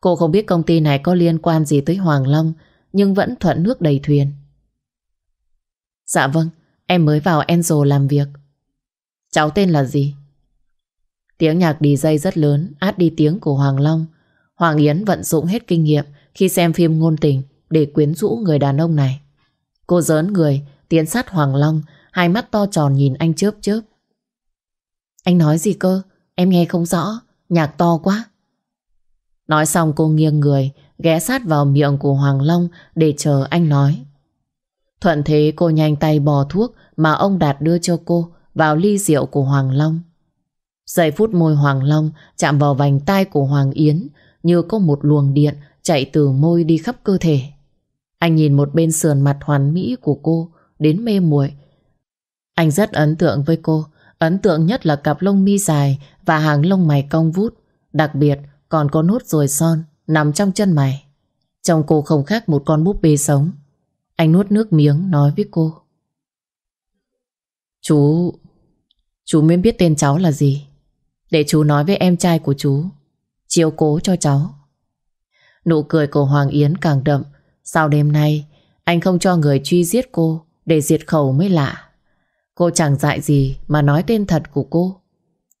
Cô không biết công ty này có liên quan gì tới Hoàng Long nhưng vẫn thuận nước đầy thuyền. Dạ vâng, em mới vào Enzo làm việc. Cháu tên là gì? Tiếng nhạc đi dây rất lớn át đi tiếng của Hoàng Long. Hoàng Yến vận dụng hết kinh nghiệm khi xem phim ngôn tình để quyến rũ người đàn ông này. Cô giỡn người, tiến sát Hoàng Long, hai mắt to tròn nhìn anh chớp chớp. Anh nói gì cơ? Em nghe không rõ, nhạc to quá. Nói xong cô nghiêng người, ghé sát vào miệng của Hoàng Long để chờ anh nói. Thuận thế cô nhanh tay bò thuốc mà ông Đạt đưa cho cô vào ly rượu của Hoàng Long. Giây phút môi Hoàng Long chạm vào vành tai của Hoàng Yến như có một luồng điện chạy từ môi đi khắp cơ thể. Anh nhìn một bên sườn mặt hoàn mỹ của cô đến mê muội. Anh rất ấn tượng với cô, ấn tượng nhất là cặp lông mi dài và hàng lông mày cong vút, đặc biệt còn có nốt ruồi son nằm trong chân mày. Trông cô không khác một con búp bê sống. Anh nuốt nước miếng nói với cô. Chú... Chú mới biết tên cháu là gì. Để chú nói với em trai của chú. Chiếu cố cho cháu. Nụ cười của Hoàng Yến càng đậm. Sau đêm nay, anh không cho người truy giết cô để diệt khẩu mới lạ. Cô chẳng dại gì mà nói tên thật của cô.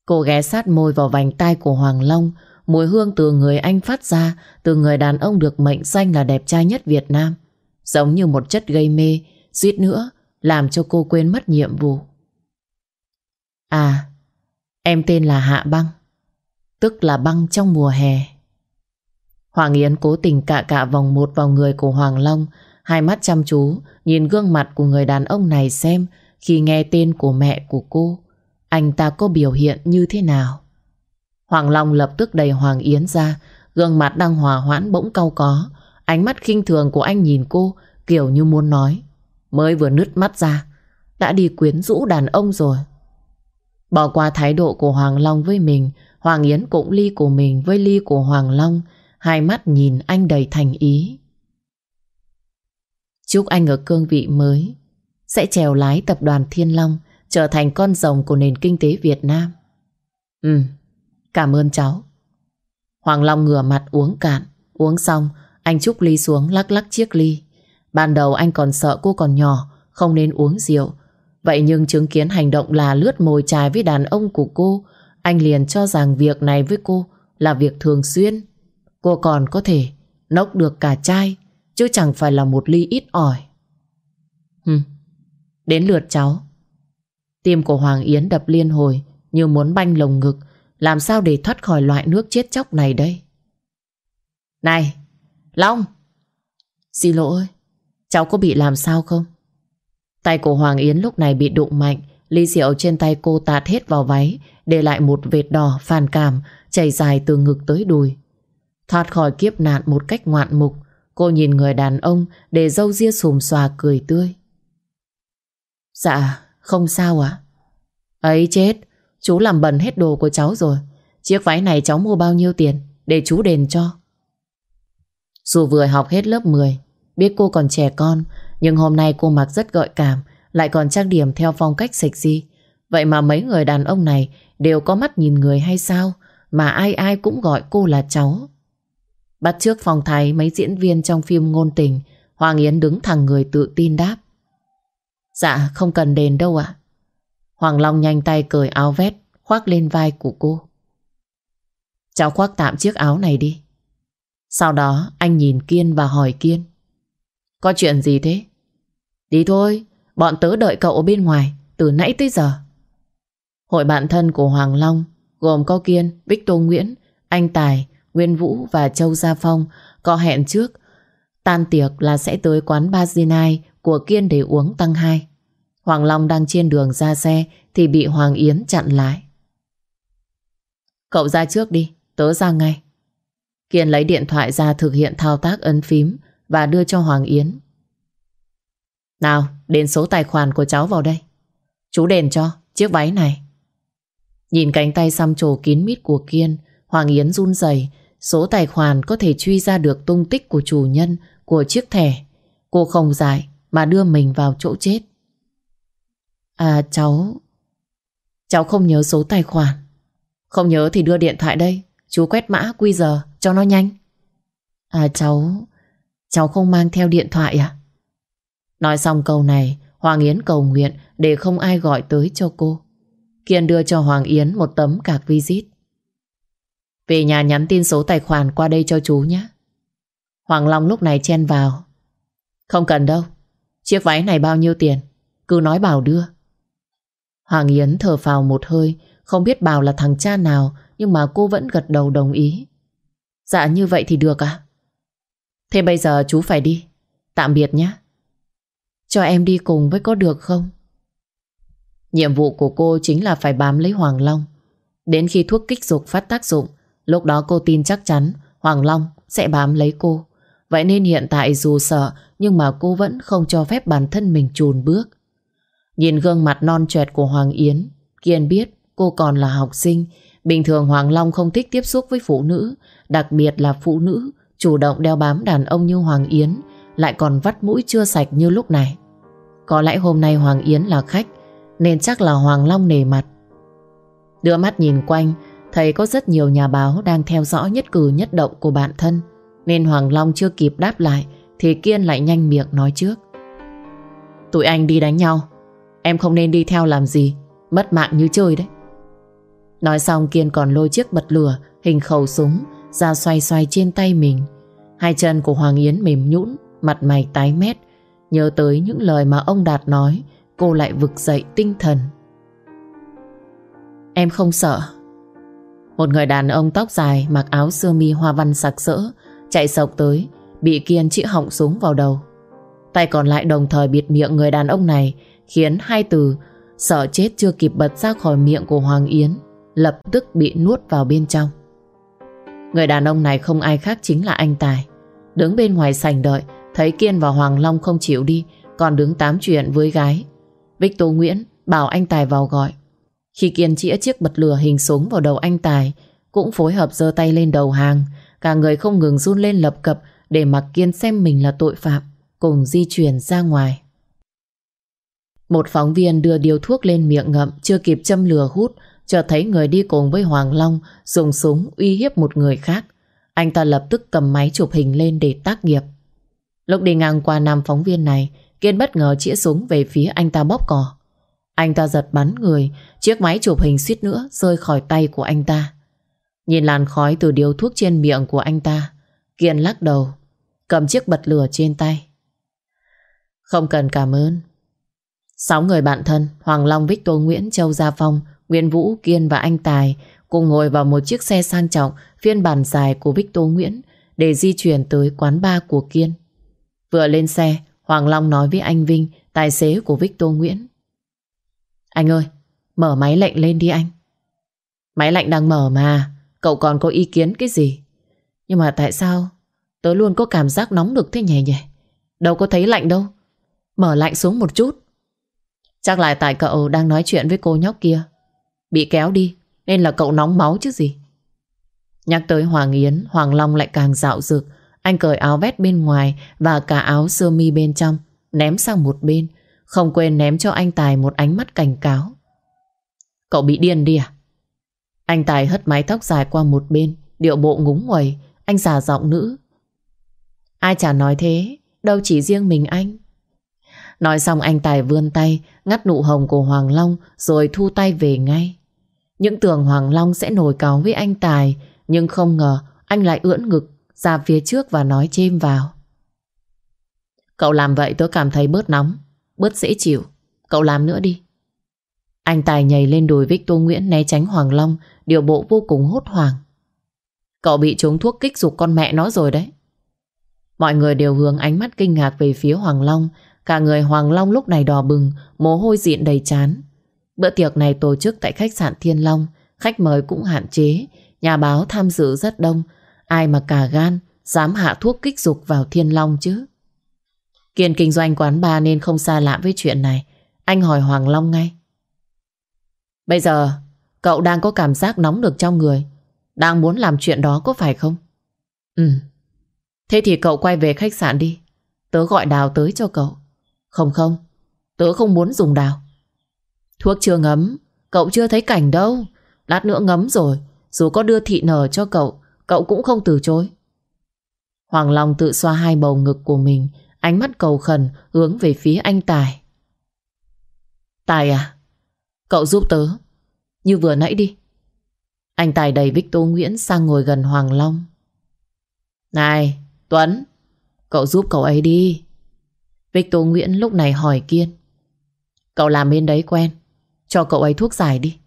Cô ghé sát môi vào vành tai của Hoàng Long, mùi hương từ người anh phát ra, từ người đàn ông được mệnh danh là đẹp trai nhất Việt Nam. Giống như một chất gây mê, suýt nữa làm cho cô quên mất nhiệm vụ. À, em tên là Hạ Băng, tức là băng trong mùa hè. Hoàng Yến cố tình cạ cạ vòng một vào người của Hoàng Long, hai mắt chăm chú nhìn gương mặt của người đàn ông này xem khi nghe tên của mẹ của cô, anh ta có biểu hiện như thế nào. Hoàng Long lập tức đẩy Hoàng Yến ra, gương mặt đang hòa hoãn bỗng cau có, ánh mắt khinh thường của anh nhìn cô kiểu như muốn nói, mới vừa nứt mắt ra, đã đi quyến rũ đàn ông rồi. Bỏ qua thái độ của Hoàng Long với mình, Hoàng Yến cũng ly của mình với ly của Hoàng Long, hai mắt nhìn anh đầy thành ý. Chúc anh ở cương vị mới sẽ trèo lái tập đoàn Thiên Long trở thành con rồng của nền kinh tế Việt Nam. Ừ, cảm ơn cháu. Hoàng Long ngửa mặt uống cạn, uống xong, anh chúc ly xuống lắc lắc chiếc ly. Ban đầu anh còn sợ cô còn nhỏ, không nên uống rượu. Vậy nhưng chứng kiến hành động là lướt mồi trài với đàn ông của cô, anh liền cho rằng việc này với cô là việc thường xuyên. Cô còn có thể nốc được cả chai, chứ chẳng phải là một ly ít ỏi. Hừm, đến lượt cháu. Tim của Hoàng Yến đập liên hồi như muốn banh lồng ngực, làm sao để thoát khỏi loại nước chết chóc này đây? Này, Long! Xin lỗi, cháu có bị làm sao không? Tay của Hoàng Yến lúc này bị đụng mạnh, ly rượu trên tay cô tạt hết vào váy, để lại một vệt đỏ phản cảm chảy dài từ ngực tới đùi. Thoát khỏi kiếp nạn một cách ngoạn mục, cô nhìn người đàn ông để dâu ria xùm xòa cười tươi. Dạ, không sao ạ. Ấy chết, chú làm bẩn hết đồ của cháu rồi. Chiếc váy này cháu mua bao nhiêu tiền để chú đền cho. Dù vừa học hết lớp 10, biết cô còn trẻ con, nhưng hôm nay cô mặc rất gợi cảm, lại còn trang điểm theo phong cách sạch gì Vậy mà mấy người đàn ông này đều có mắt nhìn người hay sao, mà ai ai cũng gọi cô là cháu. Bắt trước phòng thái mấy diễn viên trong phim ngôn tình, Hoàng Yến đứng thẳng người tự tin đáp. Dạ, không cần đền đâu ạ. Hoàng Long nhanh tay cởi áo vét, khoác lên vai của cô. Cháu khoác tạm chiếc áo này đi. Sau đó anh nhìn Kiên và hỏi Kiên. Có chuyện gì thế? Đi thôi, bọn tớ đợi cậu ở bên ngoài từ nãy tới giờ. Hội bạn thân của Hoàng Long gồm có Kiên, Victor Nguyễn, anh Tài, Nguyên Vũ và Châu Gia Phong có hẹn trước. Tan tiệc là sẽ tới quán Bazinai của Kiên để uống tăng hai. Hoàng Long đang trên đường ra xe thì bị Hoàng Yến chặn lại. Cậu ra trước đi, tớ ra ngay. Kiên lấy điện thoại ra thực hiện thao tác ấn phím và đưa cho Hoàng Yến. Nào, đến số tài khoản của cháu vào đây. Chú đền cho chiếc váy này. Nhìn cánh tay xăm trổ kín mít của Kiên, Hoàng Yến run rẩy số tài khoản có thể truy ra được tung tích của chủ nhân của chiếc thẻ. Cô không giải mà đưa mình vào chỗ chết. À cháu... Cháu không nhớ số tài khoản. Không nhớ thì đưa điện thoại đây. Chú quét mã quy giờ cho nó nhanh. À cháu... Cháu không mang theo điện thoại à? Nói xong câu này, Hoàng Yến cầu nguyện để không ai gọi tới cho cô. Kiên đưa cho Hoàng Yến một tấm cạc visit. Về nhà nhắn tin số tài khoản qua đây cho chú nhé. Hoàng Long lúc này chen vào. Không cần đâu. Chiếc váy này bao nhiêu tiền? Cứ nói bảo đưa. Hoàng Yến thở phào một hơi, không biết bảo là thằng cha nào, nhưng mà cô vẫn gật đầu đồng ý. Dạ như vậy thì được à? Thế bây giờ chú phải đi. Tạm biệt nhé. Cho em đi cùng với có được không? Nhiệm vụ của cô chính là phải bám lấy Hoàng Long. Đến khi thuốc kích dục phát tác dụng, lúc đó cô tin chắc chắn Hoàng Long sẽ bám lấy cô. Vậy nên hiện tại dù sợ nhưng mà cô vẫn không cho phép bản thân mình chùn bước. Nhìn gương mặt non trẻ của Hoàng Yến, Kiên biết cô còn là học sinh. Bình thường Hoàng Long không thích tiếp xúc với phụ nữ, đặc biệt là phụ nữ chủ động đeo bám đàn ông như Hoàng Yến, lại còn vắt mũi chưa sạch như lúc này. Có lẽ hôm nay Hoàng Yến là khách, nên chắc là Hoàng Long nề mặt. Đưa mắt nhìn quanh, thấy có rất nhiều nhà báo đang theo dõi nhất cử nhất động của bạn thân, nên Hoàng Long chưa kịp đáp lại thì Kiên lại nhanh miệng nói trước. Tụi anh đi đánh nhau Em không nên đi theo làm gì Mất mạng như chơi đấy Nói xong Kiên còn lôi chiếc bật lửa Hình khẩu súng ra xoay xoay trên tay mình Hai chân của Hoàng Yến mềm nhũn Mặt mày tái mét Nhớ tới những lời mà ông Đạt nói, Cô lại vực dậy tinh thần. Em không sợ. Một người đàn ông tóc dài Mặc áo sơ mi hoa văn sặc sỡ, Chạy sộc tới, Bị Kiên chĩa họng súng vào đầu. Tay còn lại đồng thời bịt miệng người đàn ông này, Khiến hai từ Sợ chết chưa kịp bật ra khỏi miệng của Hoàng Yến Lập tức bị nuốt vào bên trong. Người đàn ông này không ai khác chính là anh Tài, Đứng bên ngoài sảnh đợi Thấy Kiên và Hoàng Long không chịu đi, Còn đứng tám chuyện với gái. Victor Nguyễn bảo anh Tài vào gọi. Khi Kiên chĩa chiếc bật lửa hình súng vào đầu anh Tài, Cũng phối hợp giơ tay lên đầu hàng. Cả người không ngừng run lên lập cập Để mặc Kiên xem mình là tội phạm, Cùng di chuyển ra ngoài. Một phóng viên đưa điều thuốc lên miệng ngậm, Chưa kịp châm lửa hút, Chợt thấy người đi cùng với Hoàng Long Dùng súng uy hiếp một người khác. Anh ta lập tức cầm máy chụp hình lên để tác nghiệp. Lúc đi ngang qua nam phóng viên này Kiên bất ngờ chĩa súng về phía anh ta bóp cò. Anh ta giật bắn người Chiếc máy chụp hình suýt nữa Rơi khỏi tay của anh ta. Nhìn làn khói từ điếu thuốc trên miệng của anh ta Kiên lắc đầu Cầm chiếc bật lửa trên tay. Không cần cảm ơn. Sáu người bạn thân Hoàng Long, Victor, Nguyễn, Châu Gia Phong Nguyễn Vũ, Kiên và anh Tài cùng ngồi vào một chiếc xe sang trọng phiên bản dài của Victor Nguyễn để di chuyển tới quán bar của Kiên. Vừa lên xe, Hoàng Long nói với anh Vinh, tài xế của Victor Nguyễn. Anh ơi, mở máy lạnh lên đi anh. Máy lạnh đang mở mà, cậu còn có ý kiến cái gì? Nhưng mà tại sao tớ luôn có cảm giác nóng được thế nhỉ nhỉ? Đâu có thấy lạnh đâu. Mở lạnh xuống một chút. Chắc là tại cậu đang nói chuyện với cô nhóc kia. Bị kéo đi Nên là cậu nóng máu chứ gì Nhắc tới Hoàng Yến Hoàng Long lại càng dạo dực anh cởi áo vét bên ngoài Và cả áo sơ mi bên trong, Ném sang một bên, Không quên ném cho anh Tài một ánh mắt cảnh cáo. Cậu bị điên đi à? Anh Tài hất mái tóc dài qua một bên, Điệu bộ ngúng nguầy Anh giả giọng nữ. Ai chả nói thế, Đâu chỉ riêng mình anh. Nói xong anh Tài vươn tay, Ngắt nụ hồng của Hoàng Long Rồi thu tay về ngay. Những tưởng Hoàng Long sẽ nổi cáo với anh Tài, Nhưng không ngờ Anh lại ưỡn ngực ra phía trước và nói chêm vào. Cậu làm vậy tôi cảm thấy bớt nóng Bớt dễ chịu. Cậu làm nữa đi. Anh Tài nhảy lên đùi Victor Nguyễn né tránh Hoàng Long Điều bộ vô cùng hốt hoảng. Cậu bị trúng thuốc kích dục con mẹ nó rồi đấy. Mọi người đều hướng ánh mắt kinh ngạc về phía Hoàng Long. Cả người Hoàng Long lúc này đỏ bừng Mồ hôi diện đầy chán. Bữa tiệc này tổ chức tại khách sạn Thiên Long, khách mời cũng hạn chế, nhà báo tham dự rất đông, ai mà cả gan dám hạ thuốc kích dục vào Thiên Long chứ. Kiên kinh doanh quán bar nên không xa lạ với chuyện này. Anh hỏi Hoàng Long ngay. Bây giờ, cậu đang có cảm giác nóng được trong người. Đang muốn làm chuyện đó có phải không? Ừ. Thế thì cậu quay về khách sạn đi. Tớ gọi đào tới cho cậu. Không không, tớ không muốn dùng đào. Thuốc chưa ngấm, cậu chưa thấy cảnh đâu. Lát nữa ngấm rồi, dù có đưa thị nở cho cậu, cậu cũng không từ chối. Hoàng Long tự xoa hai bầu ngực của mình, ánh mắt cầu khẩn hướng về phía anh Tài. Tài à, cậu giúp tớ, như vừa nãy đi. Anh Tài đẩy Victor Nguyễn sang ngồi gần Hoàng Long. Này, Tuấn, cậu giúp cậu ấy đi. Victor Nguyễn lúc này hỏi Kiên. Cậu làm bên đấy quen, cho cậu ấy thuốc giải đi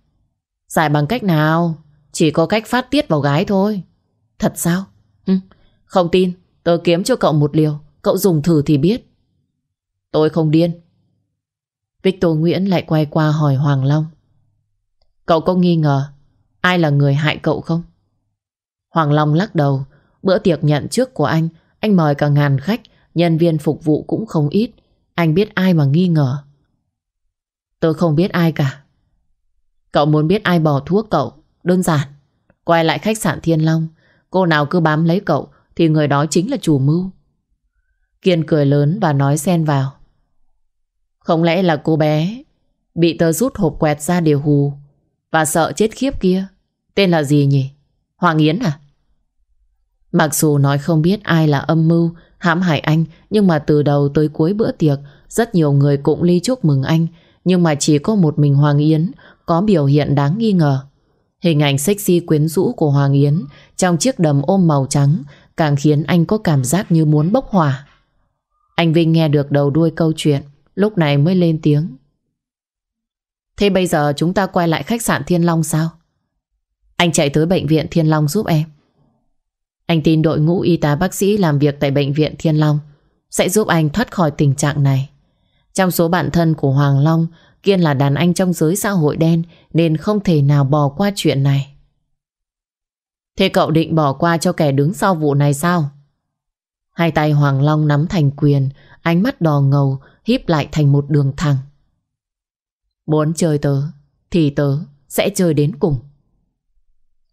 Giải bằng cách nào Chỉ có cách phát tiết vào gái thôi Thật sao? Ừ, Không tin. Tớ kiếm cho cậu một liều. Cậu dùng thử thì biết. Tôi không điên. Victor Nguyễn lại quay qua hỏi Hoàng Long. Cậu có nghi ngờ Ai là người hại cậu không? Hoàng Long lắc đầu. Bữa tiệc nhận trước của anh Anh mời cả ngàn khách Nhân viên phục vụ cũng không ít. Anh biết ai mà nghi ngờ. Tôi không biết ai cả. Cậu muốn biết ai bỏ thuốc cậu? Đơn giản. Quay lại khách sạn Thiên Long. Cô nào cứ bám lấy cậu, thì người đó chính là chủ mưu. Kiên cười lớn và nói xen vào. Không lẽ là cô bé bị tớ rút hộp quẹt ra điều hù và sợ chết khiếp kia? Tên là gì nhỉ? Hoàng Yến à? Mặc dù nói không biết ai là âm mưu, hãm hại anh, nhưng mà từ đầu tới cuối bữa tiệc, Rất nhiều người cũng ly chúc mừng anh Nhưng mà chỉ có một mình Hoàng Yến Có biểu hiện đáng nghi ngờ Hình ảnh sexy quyến rũ của Hoàng Yến Trong chiếc đầm ôm màu trắng Càng khiến anh có cảm giác như muốn bốc hỏa. Anh Vinh nghe được đầu đuôi câu chuyện, Lúc này mới lên tiếng. Thế bây giờ chúng ta quay lại khách sạn Thiên Long sao? Anh chạy tới bệnh viện Thiên Long giúp em. Anh tin đội ngũ y tá bác sĩ làm việc tại bệnh viện Thiên Long Sẽ giúp anh thoát khỏi tình trạng này. Trong số bạn thân của Hoàng Long Kiên là đàn anh trong giới xã hội đen, Nên không thể nào bỏ qua chuyện này. Thế cậu định bỏ qua cho kẻ đứng sau vụ này sao? Hai tay Hoàng Long nắm thành quyền, Ánh mắt đỏ ngầu, híp lại thành một đường thẳng. Muốn chơi tớ, Thì tớ sẽ chơi đến cùng.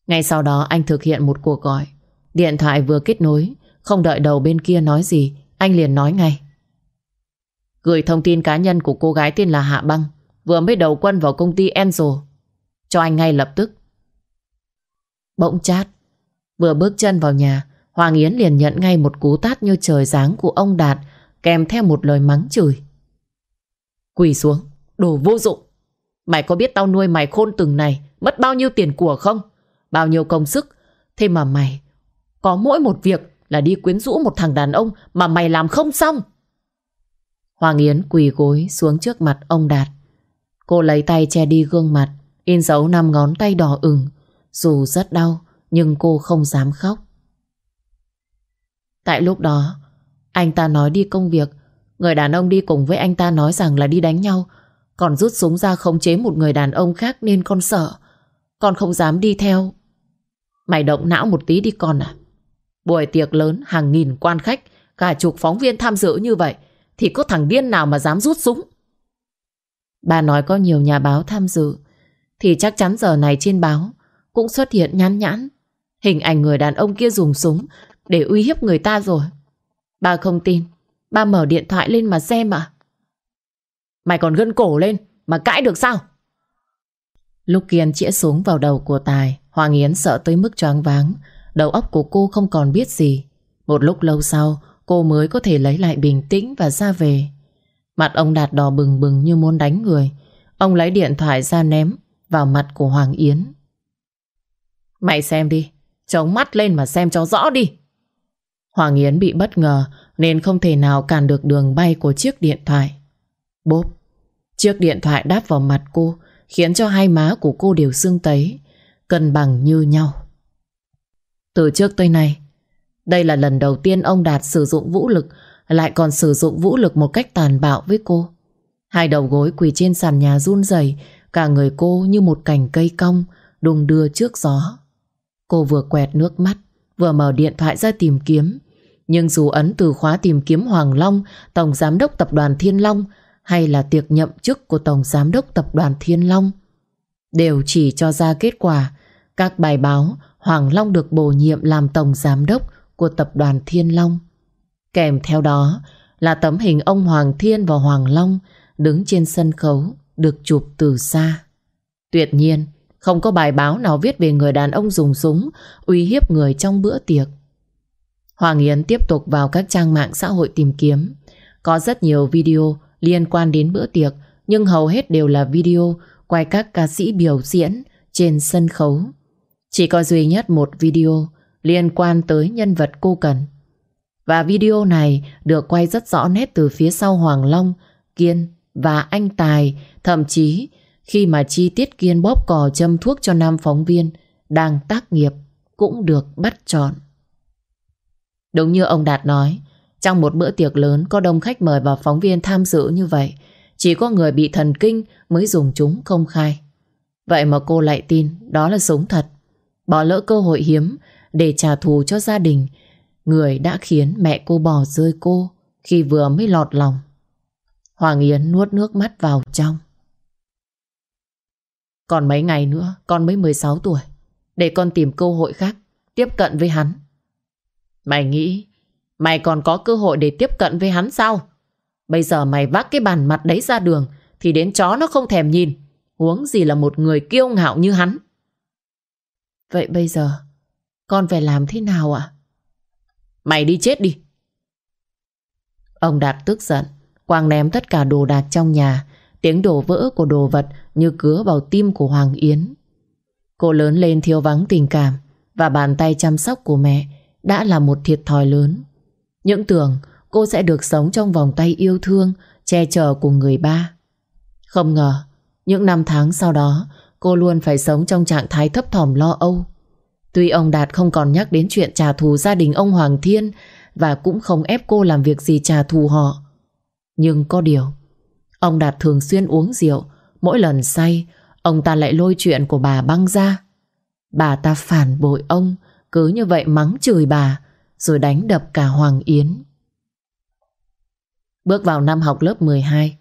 Ngay sau đó anh thực hiện một cuộc gọi. Điện thoại vừa kết nối, Không đợi đầu bên kia nói gì, Anh liền nói ngay. Gửi thông tin cá nhân của cô gái tên là Hạ Băng. Vừa mới đầu quân vào công ty enzo. Cho anh ngay lập tức. Bỗng chát, Vừa bước chân vào nhà, Hoàng Yến liền nhận ngay một cú tát như trời giáng của ông Đạt, Kèm theo một lời mắng chửi. Quỳ xuống, Đồ vô dụng. Mày có biết tao nuôi mày khôn từng này Mất bao nhiêu tiền của không? Bao nhiêu công sức? Thế mà mày, Có mỗi một việc là đi quyến rũ một thằng đàn ông Mà mày làm không xong. Hoàng Yến quỳ gối xuống trước mặt ông Đạt. Cô lấy tay che đi gương mặt, In dấu năm ngón tay đỏ ửng. Dù rất đau, Nhưng cô không dám khóc. Tại lúc đó, Anh ta nói đi công việc. Người đàn ông đi cùng với anh ta nói rằng là đi đánh nhau. Còn rút súng ra khống chế một người đàn ông khác Nên con sợ. Con không dám đi theo. Mày động não một tí đi con à. Buổi tiệc lớn, hàng nghìn quan khách, Cả chục phóng viên tham dự như vậy, Thì có thằng điên nào mà dám rút súng? Bà nói có nhiều nhà báo tham dự. Thì chắc chắn giờ này trên báo Cũng xuất hiện nhãn nhãn. Hình ảnh người đàn ông kia dùng súng Để uy hiếp người ta rồi. Bà không tin. Bà mở điện thoại lên mà xem à Mày còn gân cổ lên Mà cãi được sao? Lúc Kiên chĩa súng vào đầu của Tài, Hoàng Yến sợ tới mức choáng váng. Đầu óc của cô không còn biết gì. Một lúc lâu sau, Cô mới có thể lấy lại bình tĩnh và ra về. Mặt ông Đạt đỏ bừng bừng như muốn đánh người. Ông lấy điện thoại ra ném Vào mặt của Hoàng Yến. Mày xem đi Chống mắt lên mà xem cho rõ đi. Hoàng Yến bị bất ngờ Nên không thể nào cản được đường bay của chiếc điện thoại. Bốp, Chiếc điện thoại đáp vào mặt cô, Khiến cho hai má của cô đều sưng tấy, Cân bằng như nhau. Từ trước tới nay, Đây là lần đầu tiên ông Đạt sử dụng vũ lực lại còn sử dụng vũ lực một cách tàn bạo với cô. Hai đầu gối quỳ trên sàn nhà run rẩy, cả người cô như một cành cây cong đung đưa trước gió. Cô vừa quẹt nước mắt, vừa mở điện thoại ra tìm kiếm. Nhưng dù ấn từ khóa tìm kiếm Hoàng Long, Tổng Giám đốc Tập đoàn Thiên Long hay là tiệc nhậm chức của Tổng Giám đốc Tập đoàn Thiên Long, đều chỉ cho ra kết quả các bài báo Hoàng Long được bổ nhiệm làm Tổng Giám đốc của Tập đoàn Thiên Long. Kèm theo đó là tấm hình ông Hoàng Thiên và Hoàng Long đứng trên sân khấu được chụp từ xa. Tuyệt nhiên, không có bài báo nào viết về người đàn ông dùng súng uy hiếp người trong bữa tiệc. Hoàng Yến tiếp tục vào các trang mạng xã hội tìm kiếm. Có rất nhiều video liên quan đến bữa tiệc nhưng hầu hết đều là video quay các ca sĩ biểu diễn trên sân khấu. Chỉ có duy nhất một video liên quan tới nhân vật cô cần. Và video này được quay rất rõ nét từ phía sau Hoàng Long, Kiên và anh Tài, thậm chí khi mà chi tiết Kiên bóp cò châm thuốc cho nam phóng viên đang tác nghiệp cũng được bắt chọn. Đúng như ông Đạt nói, trong một bữa tiệc lớn có đông khách mời và phóng viên tham dự như vậy, chỉ có người bị thần kinh mới dùng chúng công khai. Vậy mà cô lại tin đó là súng thật. Bỏ lỡ cơ hội hiếm để trả thù cho gia đình Người đã khiến mẹ cô bỏ rơi cô khi vừa mới lọt lòng. Hoàng Yến nuốt nước mắt vào trong. Còn mấy ngày nữa, con mới 16 tuổi. Để con tìm cơ hội khác, tiếp cận với hắn. Mày nghĩ, mày còn có cơ hội để tiếp cận với hắn sao? Bây giờ mày vác cái bàn mặt đấy ra đường, thì đến chó nó không thèm nhìn. Huống gì là một người kiêu ngạo như hắn. Vậy bây giờ, con phải làm thế nào ạ? Mày đi chết đi. Ông Đạt tức giận, Quang ném tất cả đồ đạc trong nhà. Tiếng đổ vỡ của đồ vật Như cứa vào tim của Hoàng Yến. Cô lớn lên thiếu vắng tình cảm Và bàn tay chăm sóc của mẹ Đã là một thiệt thòi lớn. Những tưởng cô sẽ được sống trong vòng tay yêu thương Che chở của người ba. Không ngờ Những năm tháng sau đó Cô luôn phải sống trong trạng thái thấp thỏm lo âu. Tuy ông Đạt không còn nhắc đến chuyện trả thù gia đình ông Hoàng Thiên Và cũng không ép cô làm việc gì trả thù họ. Nhưng có điều, Ông Đạt thường xuyên uống rượu, Mỗi lần say, Ông ta lại lôi chuyện của bà băng ra. Bà ta phản bội ông, Cứ như vậy mắng chửi bà, Rồi đánh đập cả Hoàng Yến. Bước vào năm học lớp 12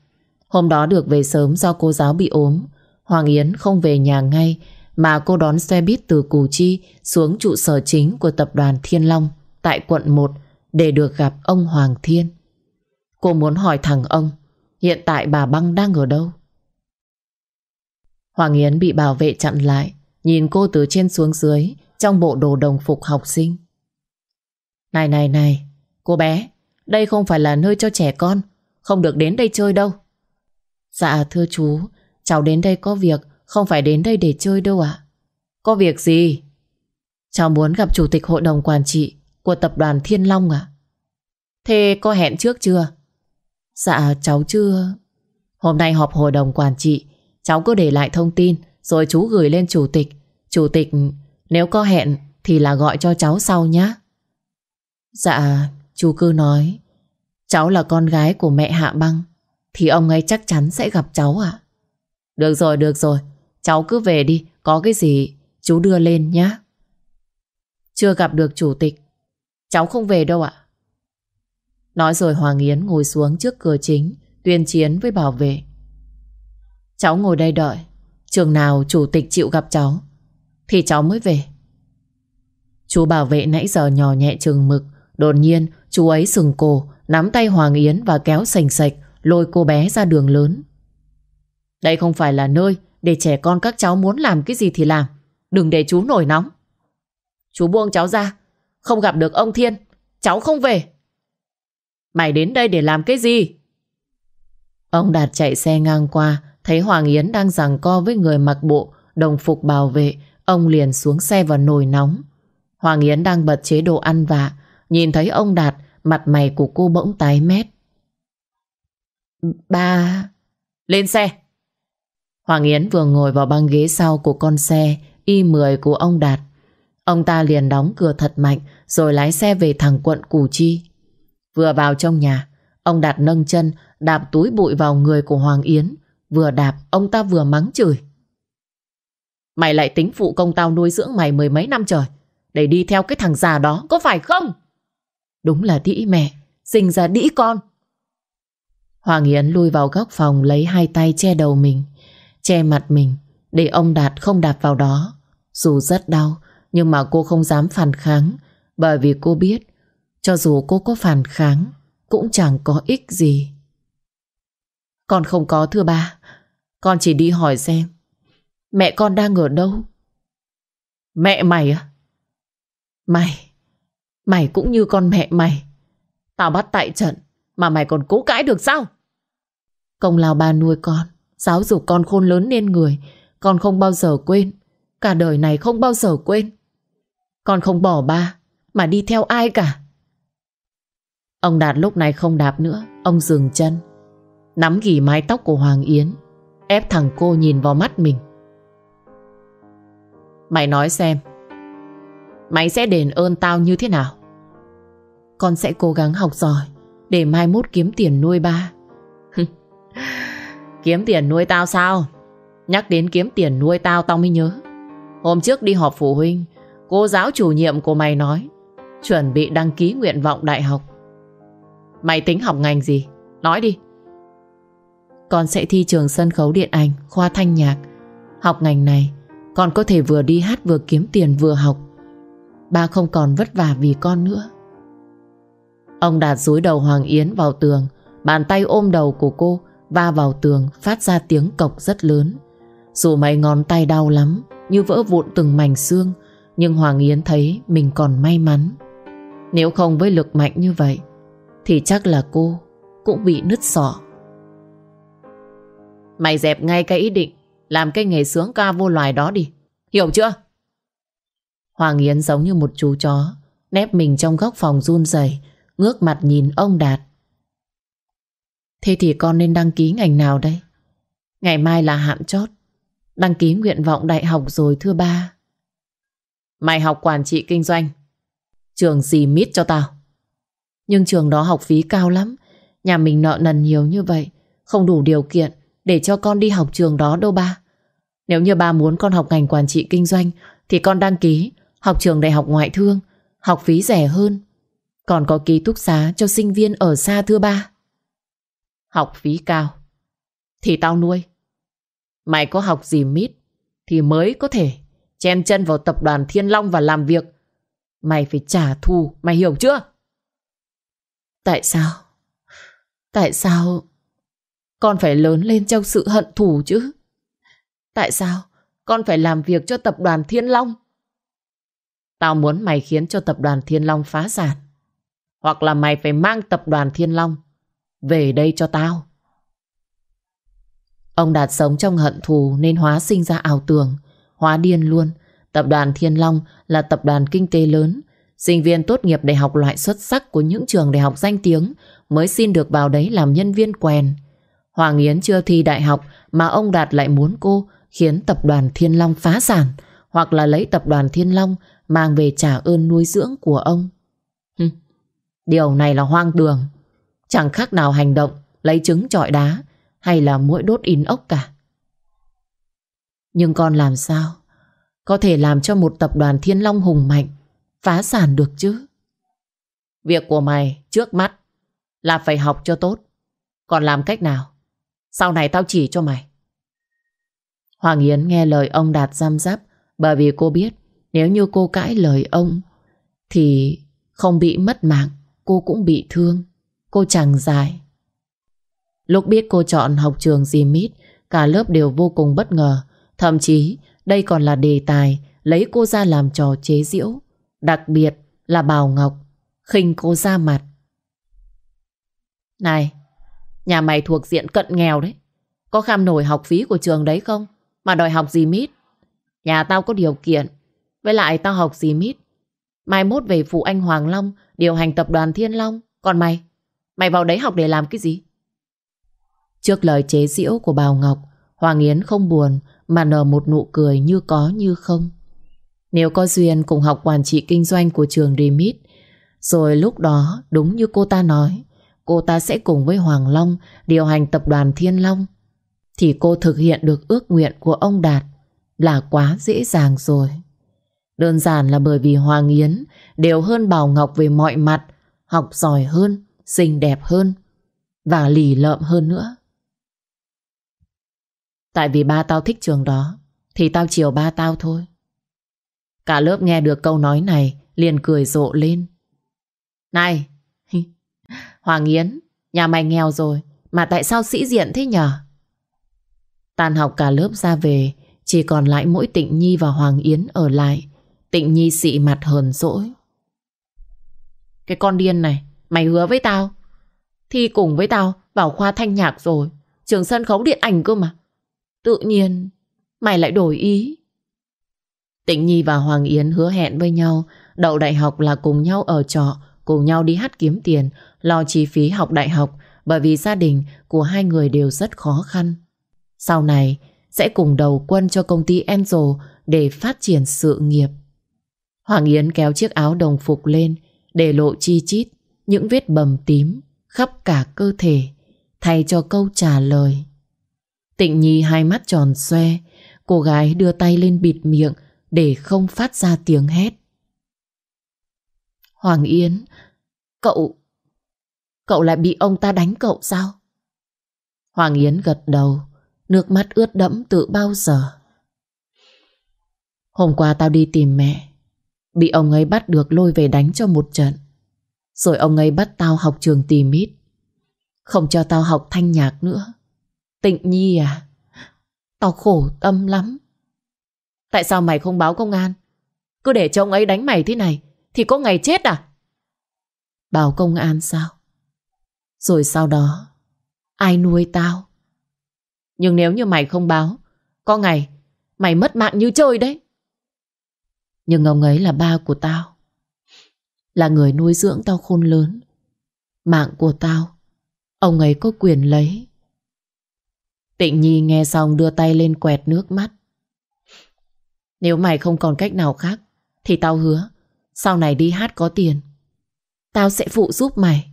Hôm đó được về sớm do cô giáo bị ốm, Hoàng Yến không về nhà ngay mà cô đón xe buýt từ Củ Chi Xuống trụ sở chính của tập đoàn Thiên Long Tại quận 1 Để được gặp ông Hoàng Thiên. Cô muốn hỏi thằng ông, Hiện tại bà Băng đang ở đâu? Hoàng Yến bị bảo vệ chặn lại, Nhìn cô từ trên xuống dưới Trong bộ đồ đồng phục học sinh. Này này này, Cô bé, Đây không phải là nơi cho trẻ con, Không được đến đây chơi đâu. Dạ thưa chú, Cháu đến đây có việc không phải đến đây để chơi đâu ạ. Có việc gì? Cháu muốn gặp chủ tịch hội đồng quản trị Của tập đoàn Thiên Long ạ. Thế có hẹn trước chưa? Dạ cháu chưa. Hôm nay họp hội đồng quản trị, Cháu cứ để lại thông tin Rồi chú gửi lên chủ tịch. Chủ tịch, nếu có hẹn Thì là gọi cho cháu sau nhé Dạ chú cứ nói, Cháu là con gái của mẹ Hạ Băng, Thì ông ấy chắc chắn sẽ gặp cháu ạ. Được rồi được rồi. Cháu cứ về đi, Có cái gì chú đưa lên nhé Chưa gặp được chủ tịch, Cháu không về đâu ạ. Nói rồi Hoàng Yến ngồi xuống trước cửa chính, Tuyên chiến với bảo vệ. Cháu ngồi đây đợi, Trường nào chủ tịch chịu gặp cháu, Thì cháu mới về. Chú bảo vệ nãy giờ nhỏ nhẹ chừng mực, Đột nhiên chú ấy sừng cổ, Nắm tay Hoàng Yến và kéo sành sạch, Lôi cô bé ra đường lớn. Đây không phải là nơi để trẻ con các cháu muốn làm cái gì thì làm. Đừng để chú nổi nóng. Chú buông cháu ra. Không gặp được ông Thiên, Cháu không về. Mày đến đây để làm cái gì? Ông Đạt chạy xe ngang qua, Thấy Hoàng Yến đang giằng co với người mặc bộ Đồng phục bảo vệ. Ông liền xuống xe vào nồi nóng. Hoàng Yến đang bật chế độ ăn vạ. Nhìn thấy ông Đạt, Mặt mày của cô bỗng tái mét. Ba Lên xe. Hoàng Yến vừa ngồi vào băng ghế sau của con xe Y10 của ông Đạt. Ông ta liền đóng cửa thật mạnh, Rồi lái xe về thẳng quận Củ Chi. Vừa vào trong nhà, Ông Đạt nâng chân, Đạp túi bụi vào người của Hoàng Yến. Vừa đạp, ông ta vừa mắng chửi. Mày lại tính phụ công tao nuôi dưỡng mày mười mấy năm trời, Để đi theo cái thằng già đó, Có phải không? Đúng là đĩ mẹ, Sinh ra đĩ con. Hoàng Yến lui vào góc phòng Lấy hai tay che đầu mình. Che mặt mình, Để ông Đạt không đạp vào đó. Dù rất đau, Nhưng mà cô không dám phản kháng, Bởi vì cô biết, Cho dù cô có phản kháng, Cũng chẳng có ích gì. Con không có, thưa ba. Con chỉ đi hỏi xem, Mẹ con đang ở đâu? Mẹ mày à? Mày Mày cũng như con mẹ mày. Tao bắt tại trận, Mà mày còn cố cãi được sao? Công lao ba nuôi con. Giáo dục con khôn lớn nên người. Con không bao giờ quên. Cả đời này không bao giờ quên. Con không bỏ ba, Mà đi theo ai cả? Ông Đạt lúc này không đạp nữa. Ông dừng chân. Nắm ghì mái tóc của Hoàng Yến, Ép thằng cô nhìn vào mắt mình. Mày nói xem, Mày sẽ đền ơn tao như thế nào? Con sẽ cố gắng học giỏi Để mai mốt kiếm tiền nuôi ba. Kiếm tiền nuôi tao sao? Nhắc đến kiếm tiền nuôi tao tao mới nhớ. Hôm trước đi họp phụ huynh, Cô giáo chủ nhiệm của mày nói, Chuẩn bị đăng ký nguyện vọng đại học. Mày tính học ngành gì? Nói đi. Con sẽ thi trường sân khấu điện ảnh, Khoa thanh nhạc. Học ngành này, Con có thể vừa đi hát vừa kiếm tiền vừa học. Ba không còn vất vả vì con nữa. Ông Đạt dúi đầu Hoàng Yến vào tường, Bàn tay ôm đầu của cô Va vào tường phát ra tiếng cộc rất lớn Dù mấy ngón tay đau lắm, Như vỡ vụn từng mảnh xương, Nhưng Hoàng Yến thấy mình còn may mắn Nếu không với lực mạnh như vậy, Thì chắc là cô cũng bị nứt sọ. Mày dẹp ngay cái ý định, làm cái nghề sướng ca vô loài đó đi. Hiểu chưa? Hoàng Yến giống như một chú chó, nép mình trong góc phòng run rẩy, ngước mặt nhìn ông Đạt. Thế thì con nên đăng ký ngành nào đây? Ngày mai là hạn chót. Đăng ký nguyện vọng đại học rồi, thưa ba. Mày học quản trị kinh doanh. Trường gì mít cho tao. Nhưng trường đó học phí cao lắm. Nhà mình nợ nần nhiều như vậy. Không đủ điều kiện để cho con đi học trường đó đâu ba. Nếu như ba muốn con học ngành quản trị kinh doanh, thì con đăng ký, học trường đại học ngoại thương. Học phí rẻ hơn. Còn có ký túc xá cho sinh viên ở xa, thưa ba. Học phí cao. Thì tao nuôi. Mày có học gì mít thì mới có thể chen chân vào tập đoàn Thiên Long và làm việc. Mày phải trả thù, mày hiểu chưa? Tại sao? Tại sao con phải lớn lên trong sự hận thù chứ? Tại sao con phải làm việc cho tập đoàn Thiên Long? Tao muốn mày khiến cho tập đoàn Thiên Long phá sản. Hoặc là mày phải mang tập đoàn Thiên Long về đây cho tao. Ông Đạt sống trong hận thù nên hóa sinh ra ảo tưởng, hóa điên luôn. Tập đoàn Thiên Long là tập đoàn kinh tế lớn. Sinh viên tốt nghiệp đại học loại xuất sắc của những trường đại học danh tiếng mới xin được vào đấy làm nhân viên quèn. Hoàng Yến chưa thi đại học mà ông Đạt lại muốn cô khiến tập đoàn Thiên Long phá sản hoặc là lấy tập đoàn Thiên Long mang về trả ơn nuôi dưỡng của ông. Điều này là hoang đường. Chẳng khác nào hành động lấy trứng trọi đá hay là mũi đốt in ốc cả. Nhưng con làm sao có thể làm cho một tập đoàn Thiên Long hùng mạnh phá sản được chứ? Việc của mày trước mắt là phải học cho tốt. Còn làm cách nào? Sau này tao chỉ cho mày. Hoàng Yến nghe lời ông Đạt giam giáp bởi vì cô biết nếu như cô cãi lời ông thì không bị mất mạng, cô cũng bị thương. Cô chẳng dài. Lúc biết cô chọn học trường gì mít, cả lớp đều vô cùng bất ngờ. Thậm chí đây còn là đề tài lấy cô ra làm trò chế giễu. Đặc biệt là Bảo Ngọc khinh cô ra mặt. Này, nhà mày thuộc diện cận nghèo đấy. Có kham nổi học phí của trường đấy không? Mà đòi học gì mít? Nhà tao có điều kiện. Với lại tao học gì mít. Mai mốt về phụ anh Hoàng Long điều hành tập đoàn Thiên Long. Còn mày? Mày vào đấy học để làm cái gì? Trước lời chế giễu của Bào Ngọc, Hoàng Yến không buồn mà nở một nụ cười như có như không. Nếu có duyên cùng học quản trị kinh doanh của trường Remit, rồi lúc đó đúng như cô ta nói, cô ta sẽ cùng với Hoàng Long điều hành tập đoàn Thiên Long, thì cô thực hiện được ước nguyện của ông Đạt là quá dễ dàng rồi. Đơn giản là bởi vì Hoàng Yến đều hơn Bảo Ngọc về mọi mặt, học giỏi hơn, xinh đẹp hơn và lì lợm hơn nữa. Tại vì ba tao thích trường đó, Thì tao chiều ba tao thôi. Cả lớp nghe được câu nói này, liền cười rộ lên. Này, Hoàng Yến, Nhà mày nghèo rồi, Mà tại sao sĩ diện thế nhở? Tan học cả lớp ra về, Chỉ còn lại mỗi Tịnh Nhi và Hoàng Yến ở lại. Tịnh Nhi xị mặt hờn dỗi. Cái con điên này Mày hứa với tao. Thi cùng với tao vào khoa thanh nhạc rồi. Trường sân khấu điện ảnh cơ mà. Tự nhiên, Mày lại đổi ý. Tịnh Nhi và Hoàng Yến hứa hẹn với nhau. Đậu đại học là cùng nhau ở trọ, Cùng nhau đi hát kiếm tiền, Lo chi phí học đại học. Bởi vì gia đình của hai người đều rất khó khăn. Sau này, Sẽ cùng đầu quân cho công ty Angel Để phát triển sự nghiệp. Hoàng Yến kéo chiếc áo đồng phục lên, Để lộ chi chít. Những vết bầm tím Khắp cả cơ thể Thay cho câu trả lời Tịnh Nhi hai mắt tròn xoe, cô gái đưa tay lên bịt miệng để không phát ra tiếng hét. Hoàng Yến, cậu... Cậu lại bị ông ta đánh cậu sao? Hoàng Yến gật đầu, nước mắt ướt đẫm từ bao giờ. Hôm qua tao đi tìm mẹ, bị ông ấy bắt được lôi về đánh cho một trận. Rồi ông ấy bắt tao học trường tì mít, Không cho tao học thanh nhạc nữa. Tịnh Nhi à? Tao khổ tâm lắm. Tại sao mày không báo công an? Cứ để cho ông ấy đánh mày thế này thì có ngày chết à? Báo công an sao? Rồi sau đó, ai nuôi tao? Nhưng nếu như mày không báo, có ngày mày mất mạng như chơi đấy. Nhưng ông ấy là ba của tao. Là người nuôi dưỡng tao khôn lớn. Mạng của tao, ông ấy có quyền lấy. Tịnh Nhi nghe xong đưa tay lên quẹt nước mắt. Nếu mày không còn cách nào khác, thì tao hứa, sau này đi hát có tiền. Tao sẽ phụ giúp mày.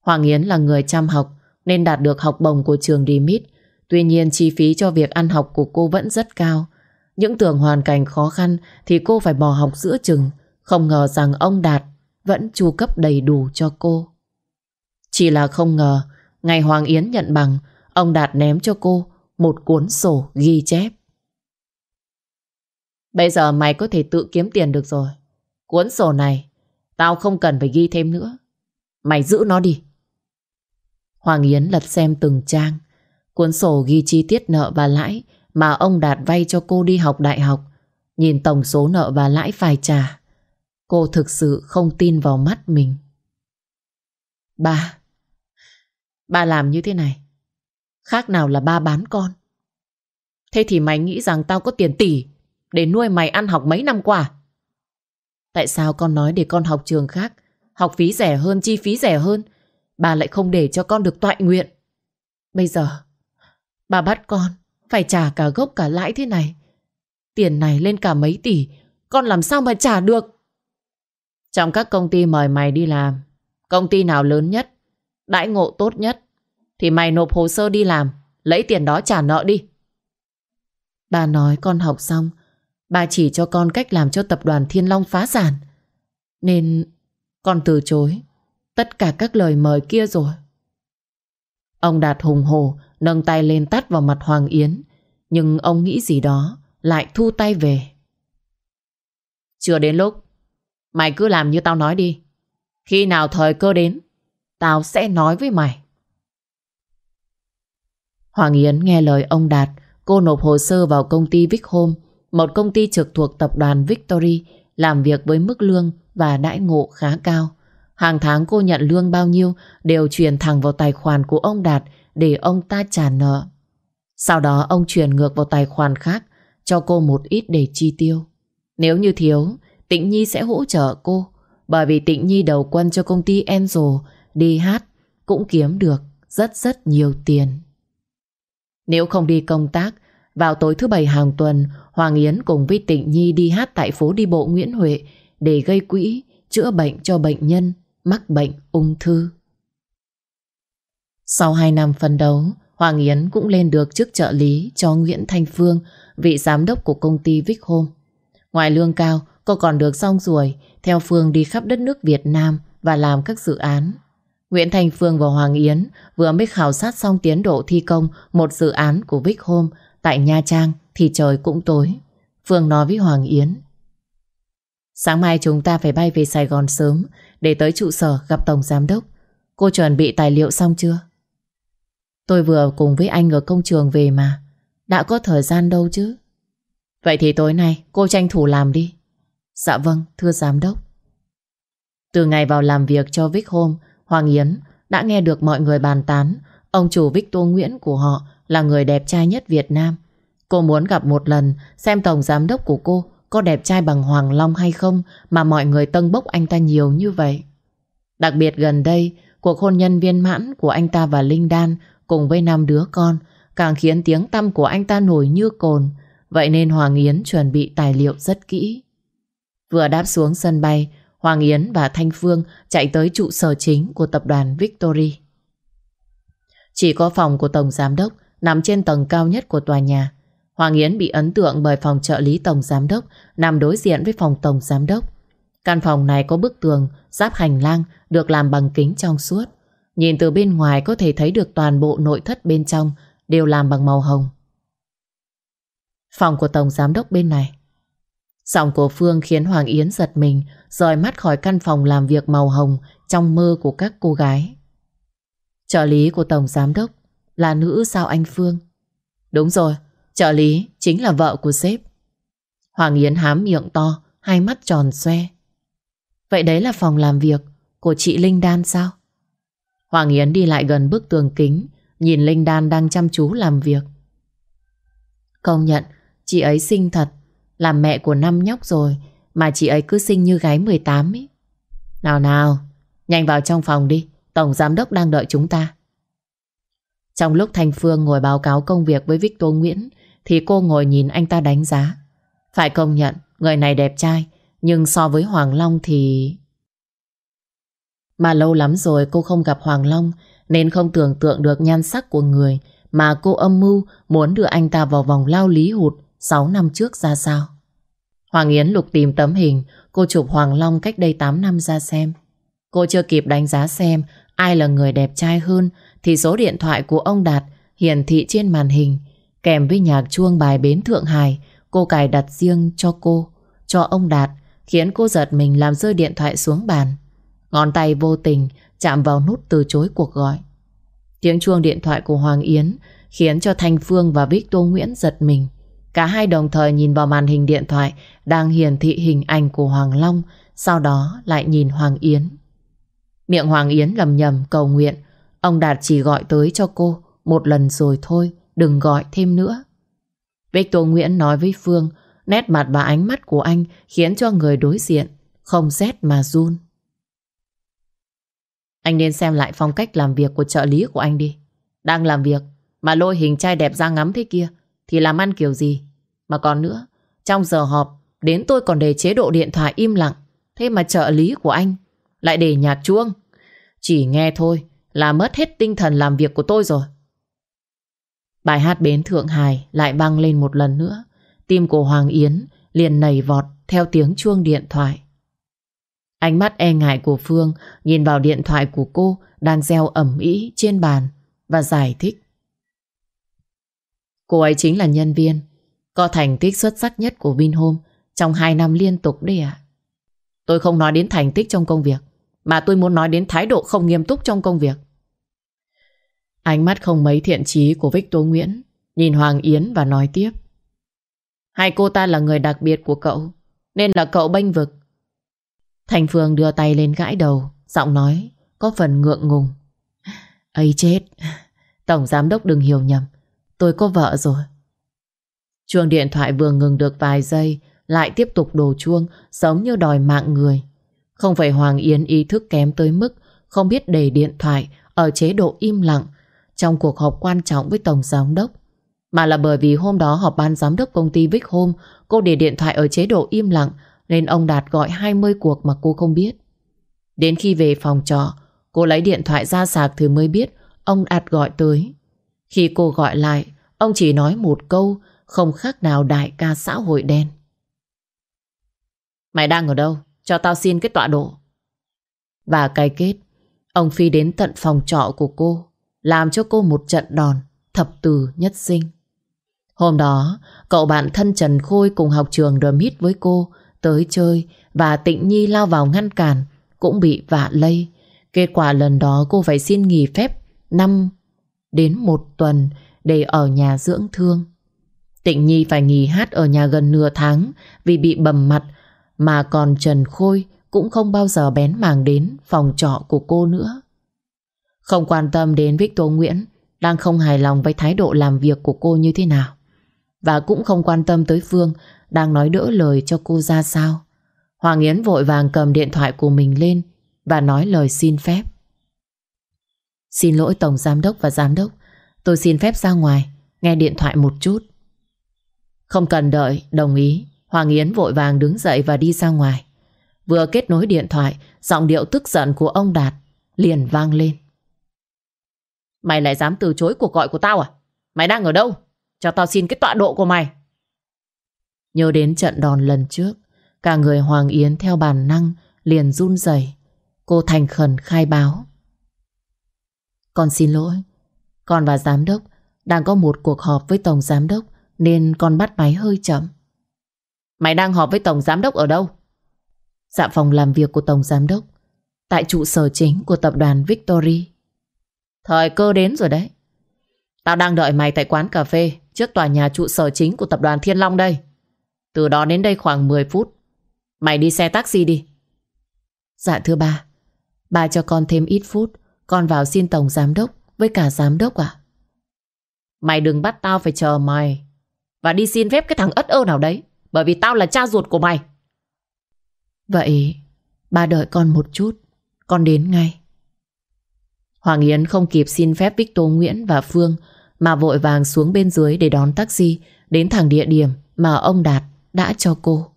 Hoàng Yến là người chăm học nên đạt được học bổng của trường Dimit. Tuy nhiên chi phí cho việc ăn học của cô vẫn rất cao. Những tưởng hoàn cảnh khó khăn thì cô phải bỏ học giữa chừng. Không ngờ rằng ông Đạt vẫn chu cấp đầy đủ cho cô. Chỉ là không ngờ, ngày Hoàng Yến nhận bằng, ông Đạt ném cho cô một cuốn sổ ghi chép. Bây giờ mày có thể tự kiếm tiền được rồi. Cuốn sổ này, tao không cần phải ghi thêm nữa. Mày giữ nó đi. Hoàng Yến lật xem từng trang. Cuốn sổ ghi chi tiết nợ và lãi mà ông Đạt vay cho cô đi học đại học. Nhìn tổng số nợ và lãi phải trả. Cô thực sự không tin vào mắt mình. Ba. Ba làm như thế này. Khác nào là ba bán con. Thế thì mày nghĩ rằng tao có tiền tỷ để nuôi mày ăn học mấy năm qua? Tại sao con nói để con học trường khác, học phí rẻ hơn, chi phí rẻ hơn, bà lại không để cho con được toại nguyện? Bây giờ, bà bắt con phải trả cả gốc cả lãi thế này. Tiền này lên cả mấy tỷ, con làm sao mà trả được? Trong các công ty mời mày đi làm, công ty nào lớn nhất, đãi ngộ tốt nhất, thì mày nộp hồ sơ đi làm, lấy tiền đó trả nợ đi. Bà nói con học xong, bà chỉ cho con cách làm cho tập đoàn Thiên Long phá sản. Nên con từ chối tất cả các lời mời kia rồi. Ông Đạt hùng hồ nâng tay lên tắt vào mặt Hoàng Yến, nhưng ông nghĩ gì đó lại thu tay về. Chưa đến lúc, mày cứ làm như tao nói đi. Khi nào thời cơ đến, tao sẽ nói với mày. Hoàng Yến nghe lời ông Đạt, cô nộp hồ sơ vào công ty Vic Home, một công ty trực thuộc tập đoàn Victory, làm việc với mức lương và đãi ngộ khá cao. Hàng tháng cô nhận lương bao nhiêu đều chuyển thẳng vào tài khoản của ông Đạt để ông ta trả nợ. Sau đó ông chuyển ngược vào tài khoản khác cho cô một ít để chi tiêu. Nếu như thiếu, Tịnh Nhi sẽ hỗ trợ cô bởi vì Tịnh Nhi đầu quân cho công ty Angel đi hát cũng kiếm được rất rất nhiều tiền. Nếu không đi công tác, vào tối thứ bảy hàng tuần, Hoàng Yến cùng với Tịnh Nhi đi hát tại phố đi bộ Nguyễn Huệ để gây quỹ chữa bệnh cho bệnh nhân mắc bệnh ung thư. Sau 2 năm phân đấu, Hoàng Yến cũng lên được chức trợ lý cho Nguyễn Thanh Phương, vị giám đốc của công ty Vic Home. Ngoài lương cao, cô còn được song ruồi theo Phương đi khắp đất nước Việt Nam và làm các dự án. Nguyễn thành Phương và Hoàng Yến vừa mới khảo sát xong tiến độ thi công một dự án của Vic Home tại Nha Trang thì trời cũng tối. Phương nói với Hoàng Yến. Sáng mai chúng ta phải bay về Sài Gòn sớm để tới trụ sở gặp Tổng Giám Đốc. Cô chuẩn bị tài liệu xong chưa? Tôi vừa cùng với anh ở công trường về mà. Đã có thời gian đâu chứ. Vậy thì tối nay cô tranh thủ làm đi. Dạ vâng, thưa Giám Đốc. Từ ngày vào làm việc cho Vic Home, Hoàng Yến đã nghe được mọi người bàn tán ông chủ Victor Nguyễn của họ là người đẹp trai nhất Việt Nam. Cô muốn gặp một lần xem tổng giám đốc của cô có đẹp trai bằng Hoàng Long hay không mà mọi người tân bốc anh ta nhiều như vậy. Đặc biệt gần đây, cuộc hôn nhân viên mãn của anh ta và Linh Đan cùng với năm đứa con càng khiến tiếng tăm của anh ta nổi như cồn. Vậy nên Hoàng Yến chuẩn bị tài liệu rất kỹ. Vừa đáp xuống sân bay, Hoàng Yến và Thanh Phương chạy tới trụ sở chính của tập đoàn Victory. Chỉ có phòng của Tổng Giám Đốc nằm trên tầng cao nhất của tòa nhà. Hoàng Yến bị ấn tượng bởi phòng trợ lý Tổng Giám Đốc nằm đối diện với phòng Tổng Giám Đốc. Căn phòng này có bức tường, giáp hành lang được làm bằng kính trong suốt. Nhìn từ bên ngoài có thể thấy được toàn bộ nội thất bên trong đều làm bằng màu hồng. Phòng của Tổng Giám Đốc bên này. Giọng của Phương khiến Hoàng Yến giật mình, rời mắt khỏi căn phòng làm việc màu hồng trong mơ của các cô gái. Trợ lý của Tổng Giám Đốc là nữ sao anh Phương? Đúng rồi, trợ lý chính là vợ của sếp. Hoàng Yến hám miệng to, hai mắt tròn xoe. Vậy đấy là phòng làm việc của chị Linh Đan sao? Hoàng Yến đi lại gần bức tường kính, nhìn Linh Đan đang chăm chú làm việc. Công nhận, chị ấy xinh thật, làm mẹ của năm nhóc rồi, mà chị ấy cứ xinh như gái 18 ấy. Nào nào, nhanh vào trong phòng đi, Tổng Giám Đốc đang đợi chúng ta. Trong lúc Thanh Phương ngồi báo cáo công việc với Victor Nguyễn, thì cô ngồi nhìn anh ta đánh giá. Phải công nhận, người này đẹp trai, nhưng so với Hoàng Long thì... Mà lâu lắm rồi cô không gặp Hoàng Long nên không tưởng tượng được nhan sắc của người mà cô âm mưu muốn đưa anh ta vào vòng lao lý hụt 6 năm trước ra sao. Hoàng Yến lục tìm tấm hình cô chụp Hoàng Long cách đây 8 năm ra xem. Cô chưa kịp đánh giá xem ai là người đẹp trai hơn thì số điện thoại của ông Đạt hiển thị trên màn hình kèm với nhạc chuông bài Bến Thượng Hải cô cài đặt riêng cho cô, cho ông Đạt khiến cô giật mình làm rơi điện thoại xuống bàn. Ngón tay vô tình chạm vào nút từ chối cuộc gọi. Tiếng chuông điện thoại của Hoàng Yến khiến cho Thanh Phương và Victor Nguyễn giật mình. Cả hai đồng thời nhìn vào màn hình điện thoại đang hiển thị hình ảnh của Hoàng Long, sau đó lại nhìn Hoàng Yến. Miệng Hoàng Yến lầm nhầm cầu nguyện, ông Đạt chỉ gọi tới cho cô một lần rồi thôi, đừng gọi thêm nữa. Victor Nguyễn nói với Phương, nét mặt và ánh mắt của anh khiến cho người đối diện không rét mà run. Anh nên xem lại phong cách làm việc của trợ lý của anh đi. Đang làm việc mà lôi hình trai đẹp ra ngắm thế kia thì làm ăn kiểu gì? Mà còn nữa, trong giờ họp đến tôi còn để chế độ điện thoại im lặng. Thế mà trợ lý của anh lại để nhạc chuông. Chỉ nghe thôi là mất hết tinh thần làm việc của tôi rồi. Bài hát Bến Thượng Hải lại băng lên một lần nữa. Tim của Hoàng Yến liền nảy vọt theo tiếng chuông điện thoại. Ánh mắt e ngại của Phương nhìn vào điện thoại của cô đang gieo ẩm ý trên bàn và giải thích. Cô ấy chính là nhân viên có thành tích xuất sắc nhất của Vinhome trong 2 năm liên tục đấy ạ. Tôi không nói đến thành tích trong công việc, mà tôi muốn nói đến thái độ không nghiêm túc trong công việc. Ánh mắt không mấy thiện chí của Victor Nguyễn nhìn Hoàng Yến và nói tiếp. Hai cô ta là người đặc biệt của cậu, nên là cậu bênh vực Thành Phương đưa tay lên gãi đầu, Giọng nói có phần ngượng ngùng Ây chết, Tổng giám đốc đừng hiểu nhầm Tôi có vợ rồi Chuông điện thoại vừa ngừng được vài giây Lại tiếp tục đổ chuông Giống như đòi mạng người Không phải Hoàng Yến ý thức kém tới mức Không biết để điện thoại Ở chế độ im lặng Trong cuộc họp quan trọng với Tổng Giám đốc Mà là bởi vì hôm đó họp ban giám đốc công ty Vic Home Cô để điện thoại ở chế độ im lặng nên ông Đạt gọi 20 cuộc mà cô không biết. Đến khi về phòng trọ, cô lấy điện thoại ra sạc thì mới biết ông Đạt gọi tới. Khi cô gọi lại, ông chỉ nói một câu không khác nào đại ca xã hội đen. Mày đang ở đâu? Cho tao xin cái tọa độ. Và cái kết, ông Phi đến tận phòng trọ của cô, làm cho cô một trận đòn, thập từ nhất sinh. Hôm đó, cậu bạn thân Trần Khôi cùng học trường đờm hít với cô tới chơi và Tịnh Nhi lao vào ngăn cản cũng bị vạ lây. Kết quả lần đó cô phải xin nghỉ phép 5 đến một tuần để ở nhà dưỡng thương. Tịnh Nhi phải nghỉ hát ở nhà gần nửa tháng vì bị bầm mặt, mà còn Trần Khôi cũng không bao giờ bén màng đến phòng trọ của cô nữa. Không quan tâm đến Victor Nguyễn, đang không hài lòng với thái độ làm việc của cô như thế nào. Và cũng không quan tâm tới Phương, đang nói đỡ lời cho cô ra sao. Hoàng Yến vội vàng cầm điện thoại của mình lên và nói lời xin phép. Xin lỗi Tổng Giám Đốc và Giám Đốc, tôi xin phép ra ngoài, nghe điện thoại một chút. Không cần đợi, đồng ý. Hoàng Yến vội vàng đứng dậy và đi ra ngoài. Vừa kết nối điện thoại, giọng điệu tức giận của ông Đạt liền vang lên. Mày lại dám từ chối cuộc gọi của tao à? Mày đang ở đâu? Cho tao xin cái tọa độ của mày. Nhớ đến trận đòn lần trước, cả người Hoàng Yến theo bản năng liền run rẩy. Cô thành khẩn khai báo. Con xin lỗi, con và giám đốc đang có một cuộc họp với tổng giám đốc nên con bắt máy hơi chậm. Mày đang họp với tổng giám đốc ở đâu? Dạ phòng làm việc của tổng giám đốc tại trụ sở chính của tập đoàn Victory. Thời cơ đến rồi đấy. Tao đang đợi mày tại quán cà phê trước tòa nhà trụ sở chính của tập đoàn Thiên Long đây. Từ đó đến đây khoảng 10 phút. Mày đi xe taxi đi. Dạ thưa ba, ba cho con thêm ít phút, con vào xin tổng giám đốc Với cả giám đốc à Mày đừng bắt tao phải chờ mày. Và đi xin phép cái thằng ất ơ nào đấy Bởi vì tao là cha ruột của mày. Vậy Ba đợi con một chút Con đến ngay. Hoàng Yến không kịp xin phép Victor Nguyễn và Phương Mà vội vàng xuống bên dưới để đón taxi Đến thẳng địa điểm mà ông Đạt đã cho cô.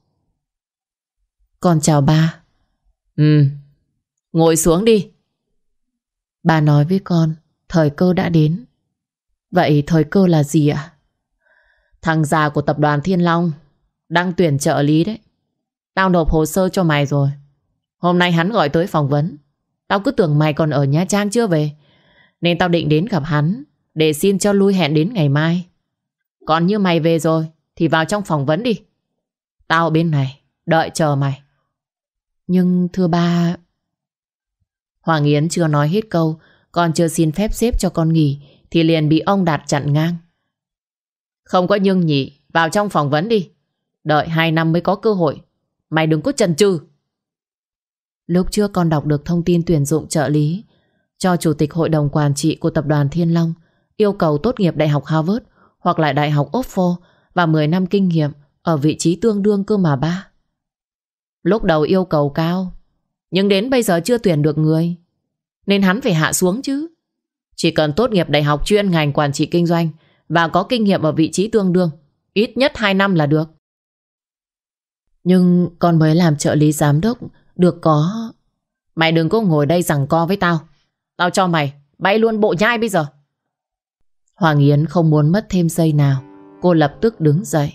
Con chào ba. Ừ Ngồi xuống đi Bà nói với con, Thời cơ đã đến. Vậy thời cơ là gì ạ? Thằng già của tập đoàn Thiên Long, Đang tuyển trợ lý đấy. Tao nộp hồ sơ cho mày rồi. Hôm nay hắn gọi tới phỏng vấn. Tao cứ tưởng mày còn ở Nha Trang chưa về, Nên tao định đến gặp hắn Để xin cho lui hẹn đến ngày mai. Còn như mày về rồi, Thì vào trong phỏng vấn đi. Tao bên này, Đợi chờ mày. Nhưng thưa ba Hoàng Yến chưa nói hết câu Còn chưa xin phép xếp cho con nghỉ Thì liền bị ông Đạt chặn ngang. Không có nhưng nhỉ Vào trong phỏng vấn đi. Đợi 2 năm mới có cơ hội. Mày đừng có chần chừ. Lúc trước con đọc được thông tin tuyển dụng trợ lý cho Chủ tịch Hội đồng Quản trị của Tập đoàn Thiên Long yêu cầu tốt nghiệp Đại học Harvard hoặc lại Đại học Oxford và 10 năm kinh nghiệm ở vị trí tương đương cơ mà ba. Lúc đầu yêu cầu cao, nhưng đến bây giờ chưa tuyển được người, nên hắn phải hạ xuống chứ. Chỉ cần tốt nghiệp đại học chuyên ngành quản trị kinh doanh và có kinh nghiệm ở vị trí tương đương, ít nhất 2 năm là được. Nhưng con mới làm trợ lý giám đốc được có... Mày đừng có ngồi đây rằng co với tao. Tao cho mày, bay luôn bộ nhai bây giờ. Hoàng Yến không muốn mất thêm giây nào. Cô lập tức đứng dậy.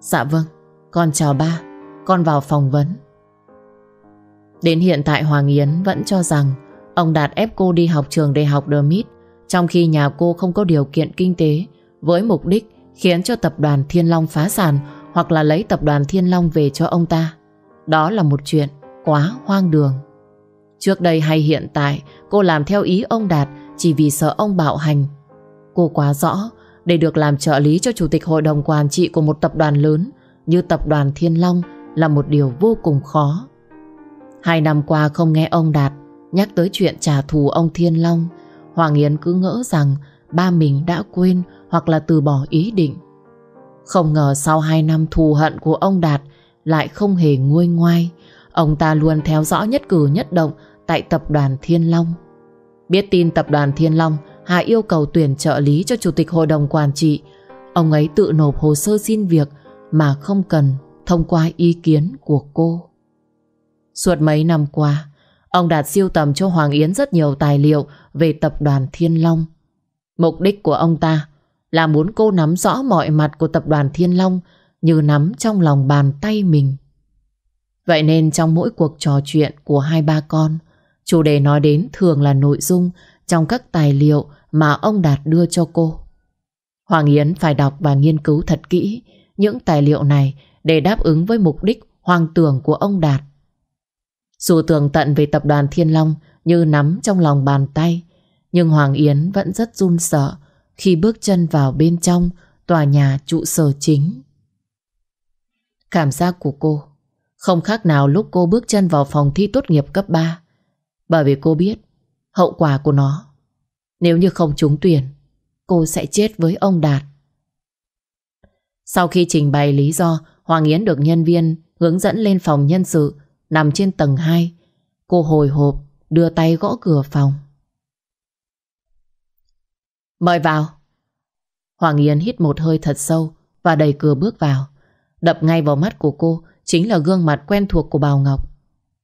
Dạ vâng, con chào ba. Con vào phòng vấn. Đến hiện tại Hoàng Yến vẫn cho rằng ông Đạt ép cô đi học trường đại học Dermit trong khi nhà cô không có điều kiện kinh tế, với mục đích khiến cho tập đoàn Thiên Long phá sản hoặc là lấy tập đoàn Thiên Long về cho ông ta. Đó là một chuyện quá hoang đường. Trước đây hay hiện tại, cô làm theo ý ông Đạt chỉ vì sợ ông bạo hành. Cô quá rõ, để được làm trợ lý cho chủ tịch hội đồng quản trị của một tập đoàn lớn như tập đoàn Thiên Long là một điều vô cùng khó. Hai năm qua không nghe ông Đạt nhắc tới chuyện trả thù ông Thiên Long, Hoàng Yến cứ ngỡ rằng ba mình đã quên hoặc là từ bỏ ý định. Không ngờ sau hai năm thù hận của ông Đạt lại không hề nguôi ngoai. Ông ta luôn theo dõi nhất cử nhất động tại tập đoàn Thiên Long. Biết tin tập đoàn Thiên Long Hà yêu cầu tuyển trợ lý cho chủ tịch hội đồng quản trị, ông ấy tự nộp hồ sơ xin việc mà không cần thông qua ý kiến của cô. Suốt mấy năm qua, ông Đạt siêu tầm cho Hoàng Yến rất nhiều tài liệu về tập đoàn Thiên Long. Mục đích của ông ta là muốn cô nắm rõ mọi mặt của tập đoàn Thiên Long như nắm trong lòng bàn tay mình. Vậy nên trong mỗi cuộc trò chuyện của hai ba con, chủ đề nói đến thường là nội dung trong các tài liệu mà ông Đạt đưa cho cô. Hoàng Yến phải đọc và nghiên cứu thật kỹ những tài liệu này để đáp ứng với mục đích hoang tưởng của ông Đạt. Dù tường tận về tập đoàn Thiên Long như nắm trong lòng bàn tay, nhưng Hoàng Yến vẫn rất run sợ khi bước chân vào bên trong tòa nhà trụ sở chính. Cảm giác của cô không khác nào lúc cô bước chân vào phòng thi tốt nghiệp cấp 3. Bởi vì cô biết hậu quả của nó. Nếu như không trúng tuyển, cô sẽ chết với ông Đạt. Sau khi trình bày lý do, Hoàng Yến được nhân viên hướng dẫn lên phòng nhân sự nằm trên tầng 2. Cô hồi hộp đưa tay gõ cửa phòng. Mời vào. Hoàng Yến hít một hơi thật sâu và đẩy cửa bước vào. Đập ngay vào mắt của cô chính là gương mặt quen thuộc của Bào Ngọc.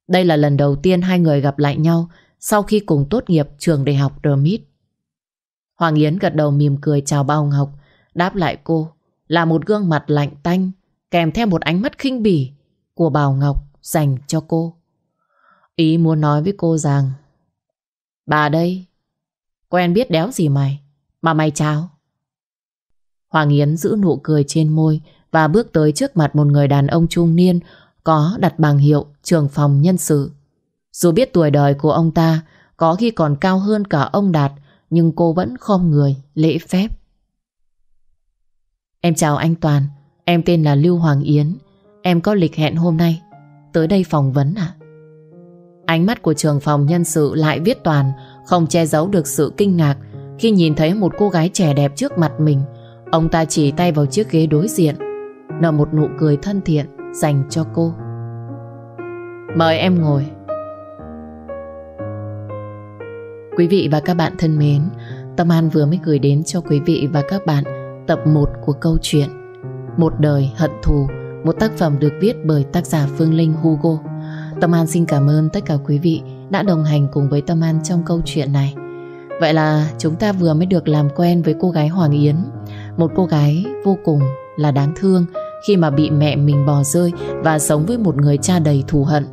Đây là lần đầu tiên hai người gặp lại nhau sau khi cùng tốt nghiệp trường đại học Dermit. Hoàng Yến gật đầu mỉm cười chào Bào Ngọc, đáp lại cô là một gương mặt lạnh tanh kèm theo một ánh mắt khinh bỉ của Bào Ngọc dành cho cô. Ý muốn nói với cô rằng Bà đây Quen biết đéo gì mày Mà mày chào Hoàng Yến giữ nụ cười trên môi và bước tới trước mặt một người đàn ông trung niên có đặt bằng hiệu trưởng phòng nhân sự. Dù biết tuổi đời của ông ta có khi còn cao hơn cả ông Đạt nhưng cô vẫn khom người, lễ phép. Em chào anh Toàn, em tên là Lưu Hoàng Yến. Em có lịch hẹn hôm nay, tới đây phỏng vấn à? Ánh mắt của trường phòng nhân sự lại viết Toàn không che giấu được sự kinh ngạc khi nhìn thấy một cô gái trẻ đẹp trước mặt mình. Ông ta chỉ tay vào chiếc ghế đối diện, nở một nụ cười thân thiện dành cho cô. Mời em ngồi. Quý vị và các bạn thân mến, Tâm An vừa mới gửi đến cho quý vị và các bạn tập 1 của câu chuyện Một đời hận thù, một tác phẩm được viết bởi tác giả Phương Linh Hugo. Tâm An xin cảm ơn tất cả quý vị đã đồng hành cùng với Tâm An trong câu chuyện này. Vậy là chúng ta vừa mới được làm quen với cô gái Hoàng Yến, một cô gái vô cùng là đáng thương khi mà bị mẹ mình bỏ rơi và sống với một người cha đầy thù hận.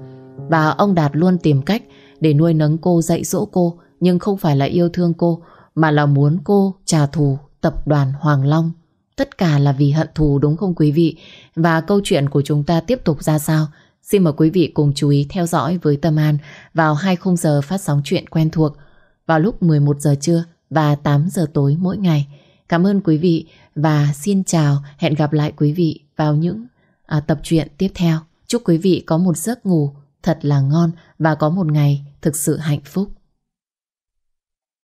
Và ông Đạt luôn tìm cách để nuôi nấng cô dạy dỗ cô nhưng không phải là yêu thương cô mà là muốn cô trả thù tập đoàn Hoàng Long. Tất cả là vì hận thù đúng không quý vị? Và câu chuyện của chúng ta tiếp tục ra sao? Xin mời quý vị cùng chú ý theo dõi với Tâm An vào 20 giờ phát sóng chuyện quen thuộc vào lúc 11 giờ trưa và 8 giờ tối mỗi ngày. Cảm ơn quý vị và xin chào, hẹn gặp lại quý vị vào những à, tập truyện tiếp theo. Chúc quý vị có một giấc ngủ thật là ngon và có một ngày thực sự hạnh phúc.